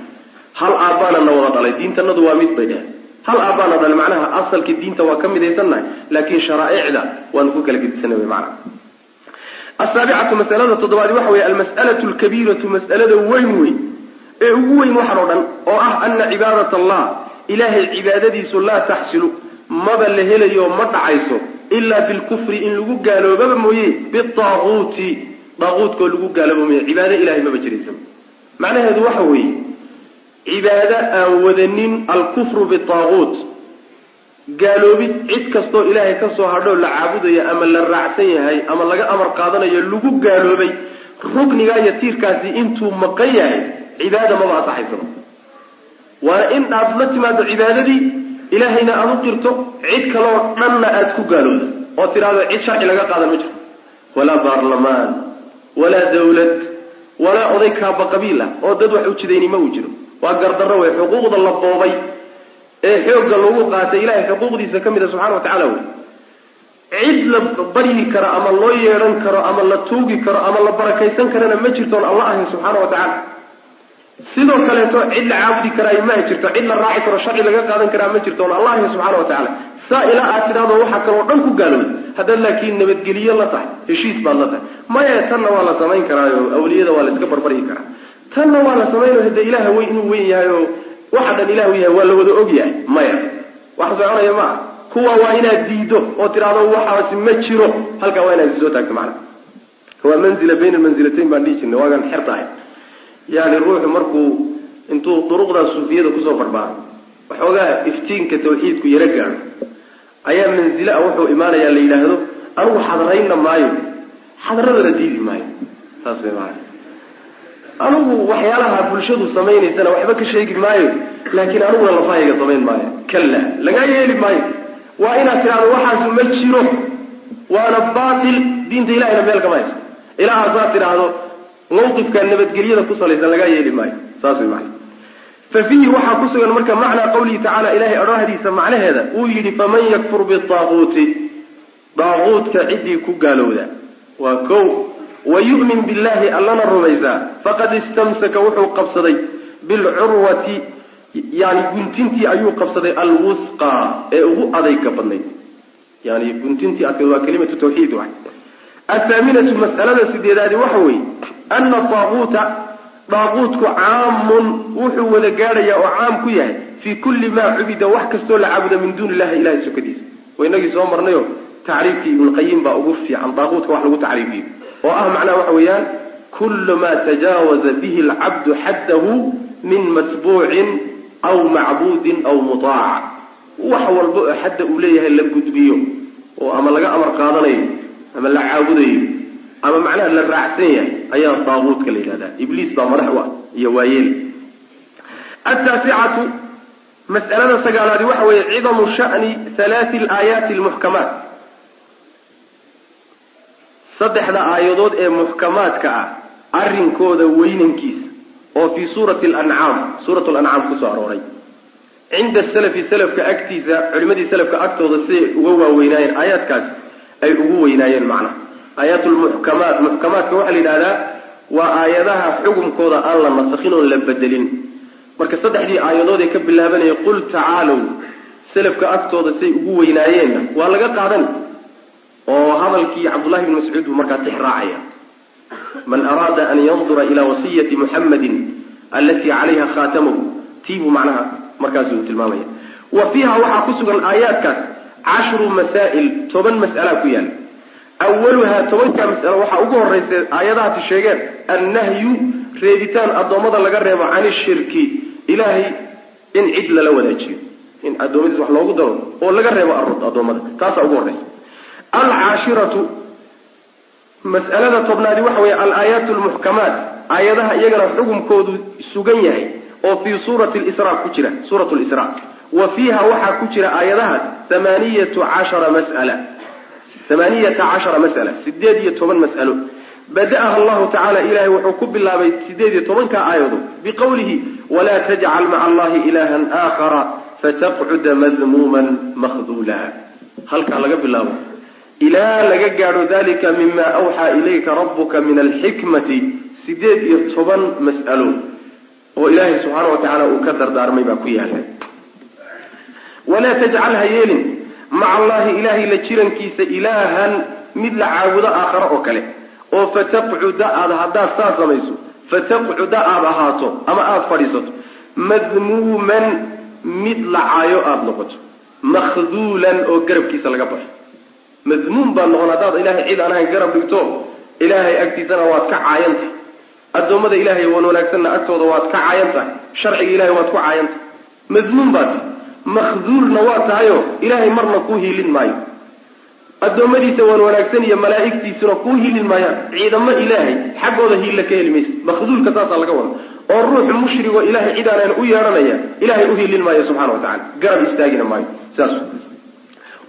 hal aabbaana na wada dhalay diintanadu waa mid bay dheheen hal aabbaana dhalay macnaha asalkii diinta waa ka midaysannahay laakiin sharaaicda waanu ku kala gedisanay wy macnaha. Asaabicatu masalada toddobaadi waxa weye almas'alatu lkabiiratu mas'alada weyn wey ee ugu weyn waxan oo dhan oo ah ana cibaadat allah ilaahay cibaadadiisu laa taxsilu maba la helayo ma dhacayso ilaa bilkufri in lagu gaaloobaba mooye bitaaquuti. Daaquutkoo lagu gaalooba mooye cibaado ilahay maba jiraysa macnaheedu waxa weeye cibaado aan wadanin alkufru bitaaquut gaaloobid cid kastoo ilaahay ka soo hadhoo la caabudayo ama la raacsan yahay ama laga amar qaadanayo lagu gaaloobay ruknigaa iyo tiirkaasi intuu maqan yahay cibaada maba asaxaysaba waana in aad la timaado cibaadadii ilaahayna aada u qirto cid kaloo dhanna aad ku gaaloodo oo tidhaahdo cid sharci laga qaadan ma jirto walaa baarlamaan walaa dawlad walaa oday kaaba qabiil ah oo dad wax ujidayni ma uu jiro waa gardarro wey xuquuqda la boobay ee xoogga lagu qaatay ilahay xuquuqdiisa ka mid a subxana wa tacala wey cid la baryi karo ama loo yeedhan karo ama la tuugi karo ama la barakaysan karana ma jirtoon alla ahayn subxaana wa tacaala sidoo kaleeto cid la caabudi karaayo ma jirto cid la raaci karo sharci laga qaadan karaa ma jirto on allah ahayn subxana wa tacaala saa ilaa aad tidhahdo waxaa kaloo dhan ku gaalowda haddaad laakiin nabadgeliyo la tahay heshiis baad la tahay. Maya tanna waa la samayn karaayo awliyada waa la iska barbaryi karaa tanna waa la samaynayo hade ilaah wey inuu weyn yahay oo waxa dhan ilahu yahay waa la wada og yahay. Maya. Wax soconaya maa kuwa waa inaad diido oo tidhahdo waxaasi ma jiro halkaa waa inaad soo taagto macana waa manzila bayna manzilatayn baan dhihi jirnay waagaan xer tahay. Yani ruuxu markuu intuu duruqdaa suufiyada ku soo barbaaray waxoogaa iftiinka tawxiidku yaro gaadho ayaa manzile a wuxuu imaanayaa la yidhaahdo anigu xadraynna maayo. Xadradana diidi maayo. Saas way maana anigu waxyaalaha bulshadu samaynaysana waxba ka sheegi maayo laakiin aniguna lafahayga samayn maayo. Kalla lagaa yeeli maayo. Waa inaad tidhahdo waxaasu ma jiro waana baatil diinta ilahayna meel kama hayso ilaa haasaad tidhaahdo mawqifka nabadgelyada ku salaysan lagaa yeeli maayo. Saas way fa fiihi waxaa ku sugan marka macnaa qawlihi tacaala ilahay odhahdiisa macnaheeda uu yidhi faman yakfur bitaaquuti daaquudka ciddii ku gaalowda. Waa kow wayu'min billahi allana rumaysaa faqad istamsaka wuxuu qabsaday bilcurwati yani guntintii ayuu qabsaday alwusqa ee ugu adayga badnayd. Yani guntintii adkayd waa kelimatu tawxiid wa athaaminatu mas'alada sideedaadi waxa weeye ana daaquuta daaquutku caamun wuxuu wada gaadhayaa oo caam ku yahay fii kulli maa cubida wax kastoo la caabuda min duuni illahi ilahay sokadiisa. Wa inagii soo marnayo tacriifkii ibnulqayim baa ugu fiican daaquutka wax lagu tacriifiyo oo ah macnaha waxa weeyaan kullu maa tajaawaza bihi alcabdu xaddahu min matbuucin aw macbuudin aw mutaac wax walba oo xadda uu leeyahay la gudbiyo oo ama laga amar qaadanayo ama la caabudayo ama macnaha la raacsan yahay ayaa daaquudka la yidhahdaa. Ibliis baa madax u ah iyo waayeel. Ataasicatu mas'alada sagaalaadi waxa weeye cidamu sha'ni halaati alaayaati almuxkamaat saddexda aayadood ee muxkamaadka ah arrinkooda weynankiisa oo fii suurati alancaam suurat lancaam ku soo arooray. Cinda salafi salafka agtiisa culimadii salafka agtooda siday uga waaweynaayeen aayaadkaas ay ugu weynaayeen macnaha. Aayaat lmuxkamaat muxkamaadka waxaa la yidhahdaa waa aayadaha xukumkooda aan la nasakhin oon la bedelin. Marka saddexdii aayadood ee ka bilaabanaya qul tacaalow salafka agtooda siday ugu weynaayeenna waa laga qaadan oo hadalkii cabdullahi bni mascuud buu markaa tix man araada an yandura ila wasiyati muxamadin alatii calayha khaatamahu tii buu macnaha markaasi uu tilmaamaya. Wa fiiha waxaa ku sugan aayaadkaas cashru masaa'il toban mas'alaa ku yaalla awaluhaa tobankaa mas'alo waxaa ugu horraysa aayadahaasi sheegeen annahyu reebitaan addoommada laga reebo can ishirki ilaahay in cid lala wadaajiyo. In addoommadiis wax loogu daro oo laga reebo addoommada. Taasaa ugu horraysa alcaashiratu. Mas'alada tobnaadi waxa weeye alaayaat lmuxkamaat aayadaha iyagana xukumkoodu sugan yahay oo fii suurati lisra ku jira suurat lisra wa fiiha waxaa ku jira aayadahaas hamaaniyatu cashara mas'ala. Hamaaniyata cashara mas'ala sideed iyo toban mas'alo. Bada-aha allahu tacala ilahay wuxuu ku bilaabay sideed iyo tobanka aayado biqowlihi walaa tajcal maca allahi ilahan aakhara fataqcuda madmuuman makhduula. Halkaa laga bilaabo ilaa laga gaadho dalika mima awxaa ilayka rabuka min alxikmati sideed iyo toban mas'alo oo ilaahay subxaana wa tacaala uu ka dardaarmay baa ku yaalla walaa tajcal ha yeelin maca allahi ilaahay la jirankiisa ilaahan mid la caabudo aakhare oo kale oo fataqcuda aad haddaad saa samayso fataqcuda aada ahaato ama aada fadhiisato madmuuman mid la caayo aada noqoto makhduulan oo garabkiisa laga baxo madmuum baad noqon haddaad ilaahay cid aan ahayn garab dhigto ilaahay agtiisana waad ka caayan tahay. Addoommada ilaahay wan wanaagsanna agtooda waad ka caayan tahay. Sharciga ilahay waad ku caayan tahay. Madmuum baad tahay. Makhduulna waa tahayo ilaahay marna kuu hiilin maayo. Addoommadiisa wan wanaagsan iyo malaa'igtiisuna kuu hiilin maayaan. Ciidamo ilaahay xaggooda hiilla ka heli maysa makhduulka saasaa laga wada oo ruux mushrigo ilaahay cid aanan u yeedhanaya ilahay u hiilin maayo subxana wa tacala garab istaagina maayo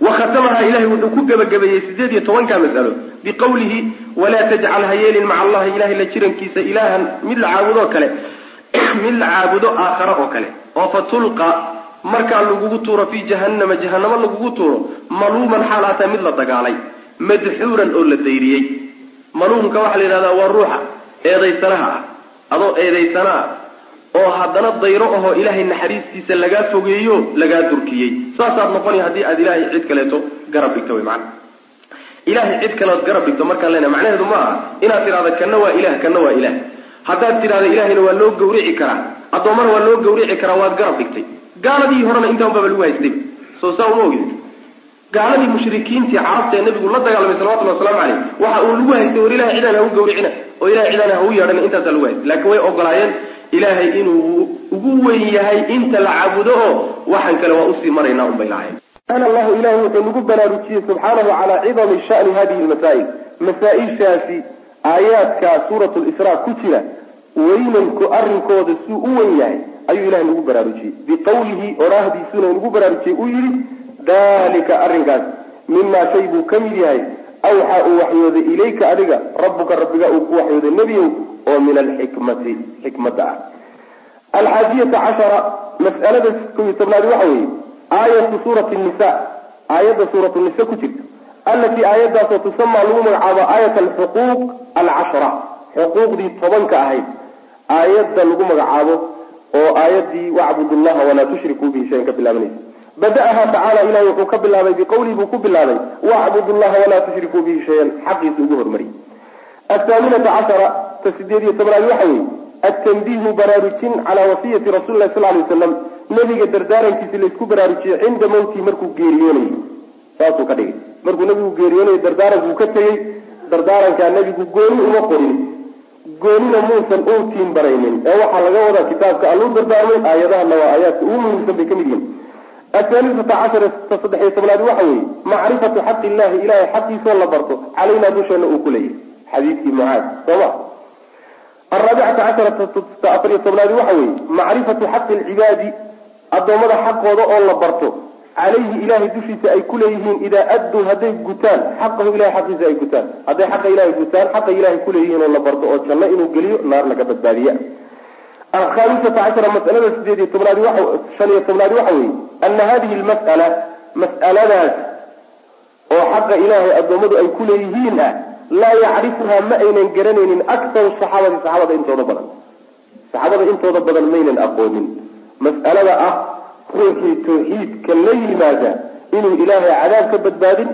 wakhatamaha ilahay wuxuu ku gebagabeeyey sideed iyo tobanka masalo. Biqawlihi walaa tajcal ha yeelin maca allahi ilahay la jirankiisa ilaahan mid la caabudoo kale. Mid la caabudo aakhara oo kale. Oo fatulqa markaa lagugu tuuro fii jahannama jahanamo lagugu tuuro maluuman xaal aataa mid la dagaalay madxuuran oo la dayriyey. Maluumka waxaa la yidhahdaa waa ruuxa eedaysanaha ah adoo eedaysana ah oo haddana dayro ahoo ilaahay naxariistiisa lagaa fogeeyo lagaa durkiyey. Saasaad noqoni haddii aad ilaahay cid kaleeto garab dhigto wy macana ilahay cid kaleod garab dhigto markaan leenahay macnaheedu ma aha. Inaad tidhahda kanna waa ilah kanna waa ilah haddaad tidhahda ilahayna waa loo gawrici karaa. Addoommana waa loo gawrici karaa waad garab dhigtay. Gaaladii horena intaan baba lagu haystay. Soo saa uma ogid gaaladii mushrikiintii carabta ee nabigu la dagaalamay salawatulli waslamu caleyh waxa uu lagu haystay war ilahay cidaan ha u gawricina oo ilahay cidaan ha u yeedhana intaasaa lagu haystay laakiin way ogolaayeen ilaahay inuu ugu weyn yahay inta la caabudo oo waxaan kale waa u sii maraynaa unbay lahayn ana allahu ilahi wuxuu nagu baraarujiyey subxaanahu calaa cidami shani hadihi lmasaa'il masaa-ishaasi aayaadka suurat lisraa ku jira weynanku arrinkooda suu u wen yahay ayuu ilahay nagu baraarujiyey biqawlihi oraahdiisuna nagu baraarujiyey uu yidhi dalika arrinkaas mimaa shay buu ka mid yahay awxaa uu waxyooday ilayka adiga rabbuka rabbiga uu ku waxyooday nebiyow oo min alxikmati xikmadda ah. Alxaadiyata cashara mas'alada kow iyo tobnaadi waxa weeye aayatu suurati nisa aayadda suuratu nisa ku jirta allatii aayaddaasoo tusamaa lagu magacaabo aayat alxuquuq alcashra xuquuqdii tobanka ahayd aayadda lagu magacaabo oo aayaddii wacbudu llaha walaa tushrikuu bihi shayan ka bilaabanaysa bada-aha tacaala ilahi wuxuu ka bilaabay biqawlihi buu ku bilaabay wacbudu llaha walaa tushrikuu bihi shayan. Xaqiisa ugu hormariyay athaaminata cashara ta sideed iyo tobnaad waxa weeye atanbiihu baraarujin calaa wasiyati rasuli lahi sal lay wasalam nebiga dardaarankiisi laysku baraarujiyey cinda mawtihi markuu geeriyoonayay saasuu ka dhigay. Markuu nebigu geeriyoonayo dardaarankuu ka tegey dardaarankaa nebigu gooni uma qorin goonina muusan uutiin baraynin. Ee waxaa laga wadaa kitaabka alluu dardaarmay aayadahana waa aayaadka ugu muhiimsan bay ka mid yihiin athaalifata cashara ta saddex iyo tobnaad waxa weeye macrifatu xaqi illahi ilahay xaqiisoo la barto calaynaa dusheena uu ku leeyahy xadiidkii mucaad sooma araabicata casharata ta afar iyo tobnaadi waxa weeye macrifatu xaqi alcibaadi addoommada xaqooda oo la barto calayhi ilahay dushiisa ay ku leeyihiin idaa adduu hadday gutaan xaqahu ilahay xaqiisa ay gutaan. Hadday xaqa ilahay gutaan xaqa ilahay kuleeyihiin oo la barto oo janno inuu geliyo naar laga badbaadiya alkhamisata cashara masalada sideed iyo tobnaadi wa shan iyo tobnaadi waxa weeye ana hadihi lmas'ala mas'aladaas oo xaqa ilaahay addoommadu ay ku leeyihiin ah laa yacrifuhaa ma aynan garanaynin aktaru saxaabati saxaabada intooda badan saxaabada intooda badan maynan aqoonin mas'alada ah ruuxii tawxiidka la yimaada inuu ilaahay cadaab ka badbaadin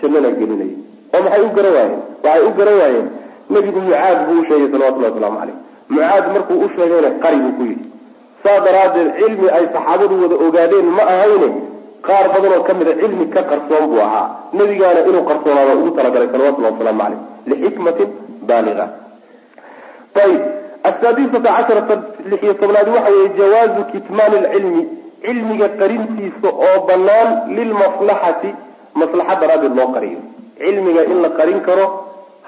jannana gelinayo oo maxay u garan waayeen waxay u garan waayeen nebigu mucaad buu u sheegay salawatullahi wasalaamu caleyh mucaad markuu u sheegayna qari buu ku yidhi. Saa daraaddeed cilmi ay saxaabadu wada ogaadeen ma ahayne qaar badan oo ka mida cilmi ka qarsoon buu ahaa. Nebigaana inuu qarsoonaado ugu talagalay salawatullahi wasalaamu caleyh lixikmatin baaliga. Ayib asaadisata casharata lix iyo tobnaadi waxa weeye jawaazu kitmaani lcilmi cilmiga qarintiisa oo banaan lilmaslaxati maslaxa daraaddeed loo qariyo. Cilmiga in la qarin karo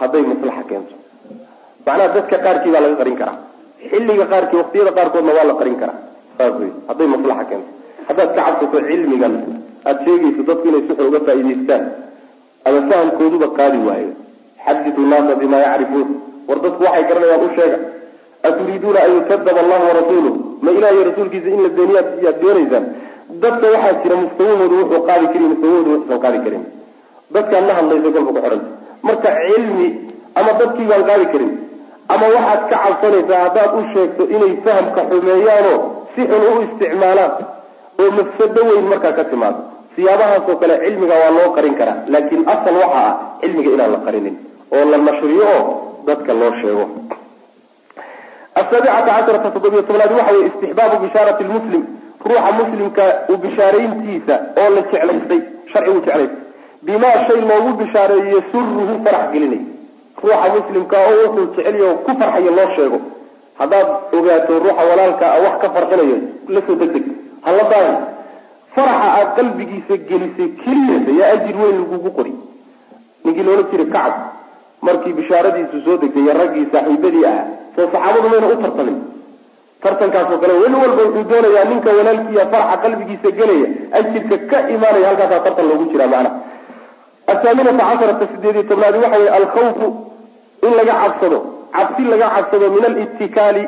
hadday maslaxa keento macnaha dadka qaarkii baa laga qarin karaa. Xilliga qaarkii waqtiyada qaarkoodna waa la qarin karaa. Saas wey hadday maslaxa keento. Haddaad ka cabsato cilmigan aada sheegayso dadku inay si uga faa'idaystaan ama fahamkooduba qaadi waayo. Xaditu naasa bimaa yacrifuun. War dadku waxay garanayaan u sheega aturiiduuna an yukadaba allahu warasuuluh ma ilahiy rasuulkiisa in la beeniyaad yaad doonaysaan? Dadka waxaa jira mustawahoodu wuxuu qaadi karin mustawahoodu wuxuusan qaadi karin. Dadkaan la hadlaysa kolka ku xidhanta marka cilmi ama dadkii baan qaadi karin ama waxaad ka cabsanaysaa haddaad u sheegto inay fahamka xumeeyaanoo si xun u isticmaalaan oo mafsado weyn markaa ka timaado. Siyaabahaasoo kale cilmiga waa loo qarin karaa laakiin asal waxa ah cilmiga inaan la qarinin oo la nashriyo oo dadka loo sheego. Asaabicata casharata toddobiyo tobnaad waxa weye istixbaabu bishaarati lmuslim ruuxa muslimka u bishaarayntiisa oo la jeclaystay sharcigu jeclaystay. Bimaa shay loogu bishaareeyo yasuruhu farax gelinay ruuxa muslimka oo wuxuu jecelya ku farxayo loo sheego. Haddaad ogaato ruuxa walaalka a wax ka farxinayo la soo deg deg hala daahi faraxa aad qalbigiisa gelisay keliyasa yaa ajir weyn lagugu qori. Ninkii loola jira kacab markii bishaaradiisu soo degtay raggii saaxiibadii ah soo saxaabadu mayna u tartamin. Tartankaasoo kale weli walba wuxuu doonayaa ninka walaalkiiya faraxa qalbigiisa gelaya ajirka ka imaanaya halkaasaa tartan loogu jiraa macnaha. Athaaminata casharata sideed iyo tobnaadi waxa weye alkhawfu in laga cabsado cabsi laga cabsado min alitikaali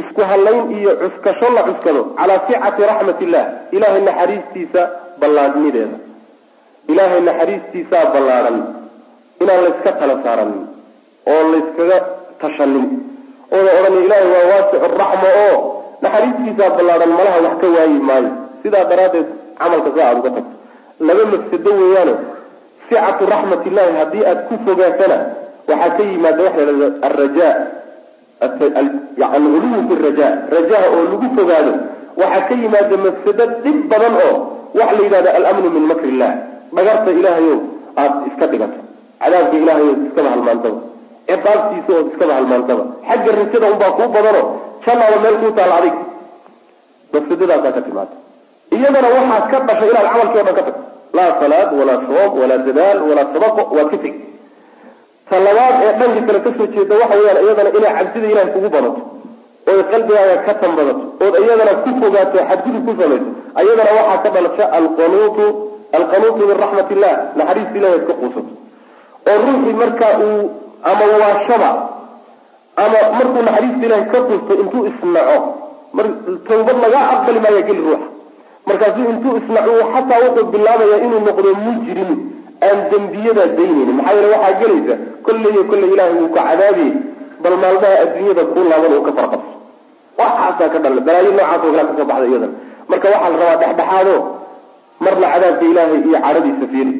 isku hallayn iyo cuskasho la cuskado calaa sicati raxmat illah ilahay naxariistiisa ballaadhnideeda. Ilaahay naxariistiisaa ballaadhan inaan layska tala saaranin oo layskaga tashanin ooda odhan ilaahay waa waasicu raxma oo naxariistiisaa ballaadhan malaha wax ka waayi maayo. Sidaa daraaddeed camalka saa aada uga tagto. Laba mafsado weeyaano sicatu raxmat illahi haddii aad ku fogaatana waxaa ka yimaada waxa la alraja uluwu fi raja rajaha oo lagu fogaado. Waxaa ka yimaada mafsado dhib badan oo waxa la yidhahda alamnu min makri illah dhagarta ilaahayo aada iska dhigato. Cadaabka ilahay ood iskaba halmaantaba ciqaabtiisa ood iskaba halmaantaba xagga rajada unbaa kuu badano janaaba meel kuu taala adig. Mafsadadaasaa ka timaada. Iyadana waxaa ka dhashay inaad camalkii o dhan ka tagto laa salaad walaa soom walaa dadaal walaa sadaqo waad ka tegi ta labaad ee dhanka kale ka soo jeeda waxa weyaan iyadana inay cabsida ilahay kugu badato ood qalbigaaga ka tanbadato ood iyadana ku fogaato xadgudub ku samayso iyadana waxaa ka dhalasha alqanuutu alqanuutu min raxmat illah naxariista ilahi ad ka quusato. Oo ruuxii marka uu ama waashaba ama markuu naxariista ilahi ka quusto intuu isnaco mar tawbad lagaa aqbali maaya geli ruuxa. Markaasuu intuu isnaco xataa wuxuu bilaabaya inuu noqdo mujrim aan dembiyada daynaynin maxaa yeele waxaa gelaysa kolley iyo kolley ilahay wuu ka cadaabiye bal maalmaha adduunyada kuu laaban uu ka farqabso waxaasaa ka dhala balaayo noocaas oo kala ka soo baxda iyadan. Marka waxaa la rabaa dhexdhexaado marna cadaabka ilaahay iyo cadhadiisa fiiri.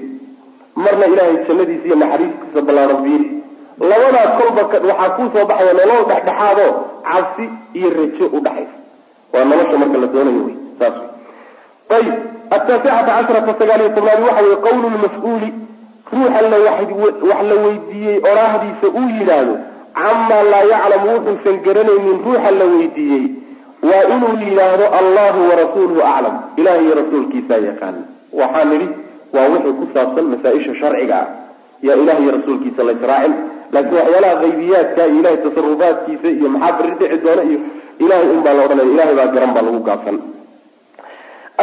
Marna ilaahay jannadiisa iyo naxariistiisa ballaaran fiiri. Labadaas kolba waxaa kuu soo baxaya nolol dhexdhexaado cabsi iyo rajo udhaxaysa waa nolosha marka la doonayo wey saas ayib ataasicata casharata sagaaliyo tobnaadi waxa weye qawlu lmas-uuli ruuxa la wax la weydiiyey oraahdiisa uu yidhaahdo camaa laa yaclamu wuxuusan garanaynin ruuxa la weydiiyey waa inuu yidhaahdo allahu warasuuluhu aclam ilaah iyo rasuulkiisaa yaqaan waxaa nidhi waa wixii ku saabsan masaa-isha sharciga ah yaa ilaah iyo rasuulkiisa laysraacin laakiin waxyaalaha qaybiyaadka iyo ilahay tasarufaadkiisa iyo maxaa beri dhici doona iyo ilahay un baa la odhanaya ilahay baa garan baa lagu gaabsan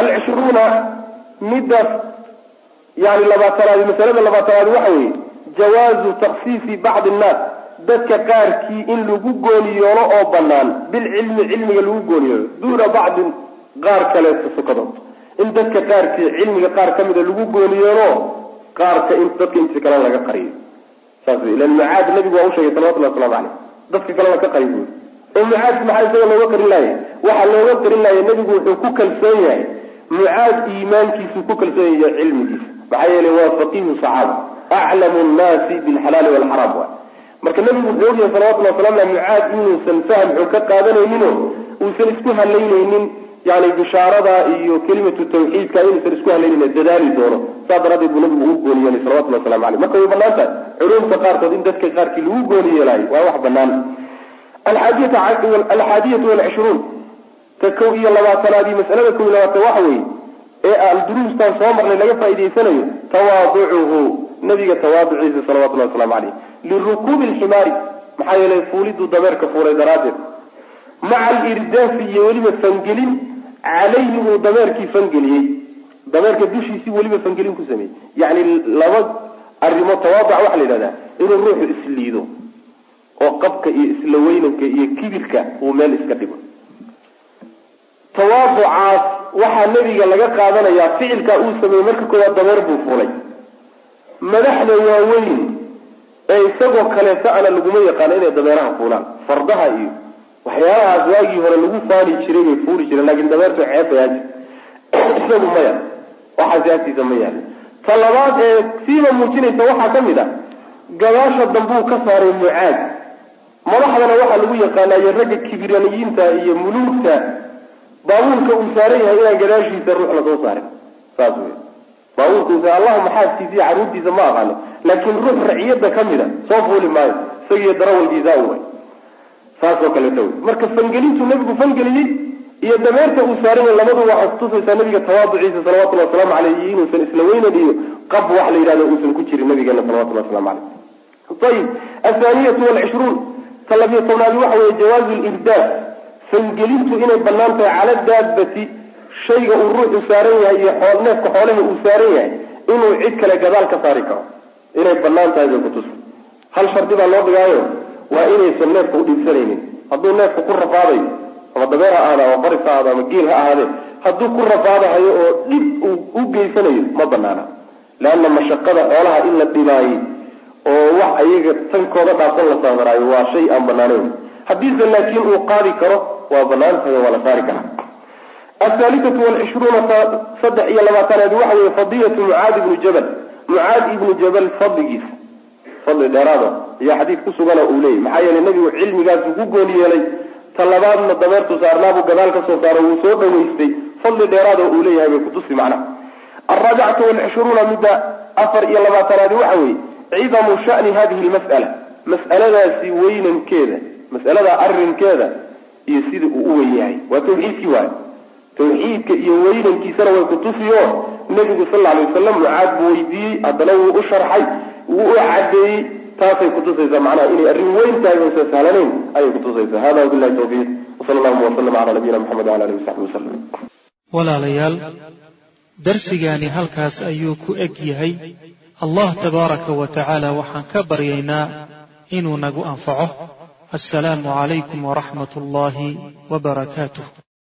alcishruuna middaas yani labaatanaadi masalada labaatanaadi waxa weeye jawaazu taksiisi bacdi annaas. Dadka qaarkii in lagu gooniyoolo oo banaan bilcilmi cilmiga lagu gooniyoolo duuna bacdin qaar kaleeto sukadood in dadka qaarkii cilmiga qaar ka mida lagu gooniyoolo qaarka in dadka inti kale laga qariyo. Saas ilan mucaad nabigu waa usheegay salawatullahi waslamu caleyh dadka kalena ka qari buuri oo mucaad maxaa isaga looga qarin laaya waxaa looga qarin laaya nebigu wuxuu ku kalsoon yahay mucaad iimaankiisuu ku kalsoon yahay cilmigiisa. Maxaa yeelay waa faqiihu saxaaba aclamu nnaasi bilxalaali walxaraam waay. Marka nabigu wuxuu ogyahay salawatulli waslamu aleh mucaad inuusan fahmxun ka qaadanayninoo uusan isku halaynaynin yani bishaarada iyo kelimatu tawxiidka inuusan isku halaynin dadaali doono. Saa daraaddeed buu nabigu ugu gooni yeelay salawatulli waslamu aleyh marka way bannaan tahay culumta qaarkood in dadka qaarkii lagu gooni yeelaayo waa wax banaan alxaadiyatu walcishruun ka kow iyo labaatanaadii masalada kow iyo labaatan waxa weeye ee alduruustan soo marnay laga faa'idaysanayo tawaaducuhu. Nabiga tawaaduciisa salawatullahi waslamu caleyh lirukuubi alximaari maxaa yeelay fuuliduu dameerka fuulay daraaddeed. Maca alirdaafi iyo weliba fangelin calayhi uu dameerkii fangeliyey. Dameerka dushiisii weliba fangelin ku sameeyey. Yacni laba arrimo tawaaduca waxaa la yidhahdaa inuu ruuxu isliido oo qabka iyo isla weynanka iyo kibirka uu meel iska dhigo tawaaducaas waxaa nebiga laga qaadanayaa ficilkaa uu sameeyey marka koowaad dameer buu fulay madaxda waaweyn ee isagoo kaleeto ana laguma yaqaano inay dameeraha fuulaan. Fardaha iyo waxyaalahaas waagii hore lagu faani jiray bay fuuli jireen laakiin dameertu ceebayaaji isagu maya waxaasi agtiisa ma yaali ta labaad ee siiba muujinaysa waxaa ka mid a gadaasha dambuu ka saaray mucaad. Madaxdana waxaa lagu yaqaanayo ragga kibiraniyiinta iyo muluugta baabuurka uu saaran yahay inaan gadaashiisa ruux la soo saarin saas wey baabuurkuusa allahuma xaaskiisa iyo carruurtiisa ma aqaano laakiin ruux raciyadda ka mida soo fuuli maayo isagiiyo darawalkiisa way. Saasoo kaleeta wey marka fangelintuu nabigu fangeliyey iyo dameerta uu saaran yahay labadu waxay kutusaysaa nabiga tawaaduciisa salawatullahi wasalaamu caleyh iyo inuusan isla weynan iyo qab wax la yidhahdo uusan ku jirin nabigeena salawatullahi waslamu caleyh ayib athaaniyatu walcishruun. Ta labiyo tobnaadi waxa weeye jawaazu lirdaad fangelintu inay bannaan tahay cala daabati shayga uu ruuxu saaran yahay iyo neefka xoolaha uu saaran yahay inuu cid kale gadaal ka saari karo. Inay bannaan tahay bay kutusa hal shardi baa loo dhigaayo? Waa inaysan neefka udhiibsanaynin hadduu neefka ku rafaadayo ama dabeer ha ahaada ama baris ha ahaado ama geel ha ahaadee hadduu ku rafaadahayo oo dhib uu u geysanayo ma banaana leanna mashaqada xoolaha in la dhibaayo oo wax ayaga tankooda dhaafsan la saamaraayo waa shay aan banaanayn haddiise laakiin uu qaadi karo waa bannaan tahay waa la saari karaa. Athaalithatu walcishruuna saddex iyo labaatanaadi waxa weye fadiyatu mucaad ibnu jabal. Mucaad ibnu jabal fadligiisa fadli dheeraada iyo xadiid ku sugana uu leeyahy maxaa yeelay nabigu cilmigaasu ku gooni yeelay ta labaadna dameertu saarnaabuu gadaal ka soo saaro wuu soo dhawaystay. Fadli dheeraada uu leeyahay bay kutusi macnaha alraabicatu walcishruuna midda afar iyo labaatanaadi waxa weeye cidamu shani hadihi lmas'ala mas'aladaasi weynankeeda mas'alada arrinkeeda iyo sida uu u weyn yahay waa tawxiidkii waay tawxiidka iyo weynankiisana way kutusiyo nebigu sal alay wasalam mucaad buu weydiiyey haddana wuu u sharxay wuu u cadeeyey taasay kutusaysaa macnaha inay arrin weyn tahay oysa sahlanayn ayay kutusaysaa hada wabilahi tawfiiq wsala allahuma wasalam cala nabiyina maxamed wala alihi wasaxbi wasalam walaalayaal darsigaani halkaas ayuu ku eg yahay. Allah tabaaraka wa tacaala waxaan ka baryaynaa inuu nagu anfaco assalaamu calaykum waraxmat ullaahi wabarakaatuh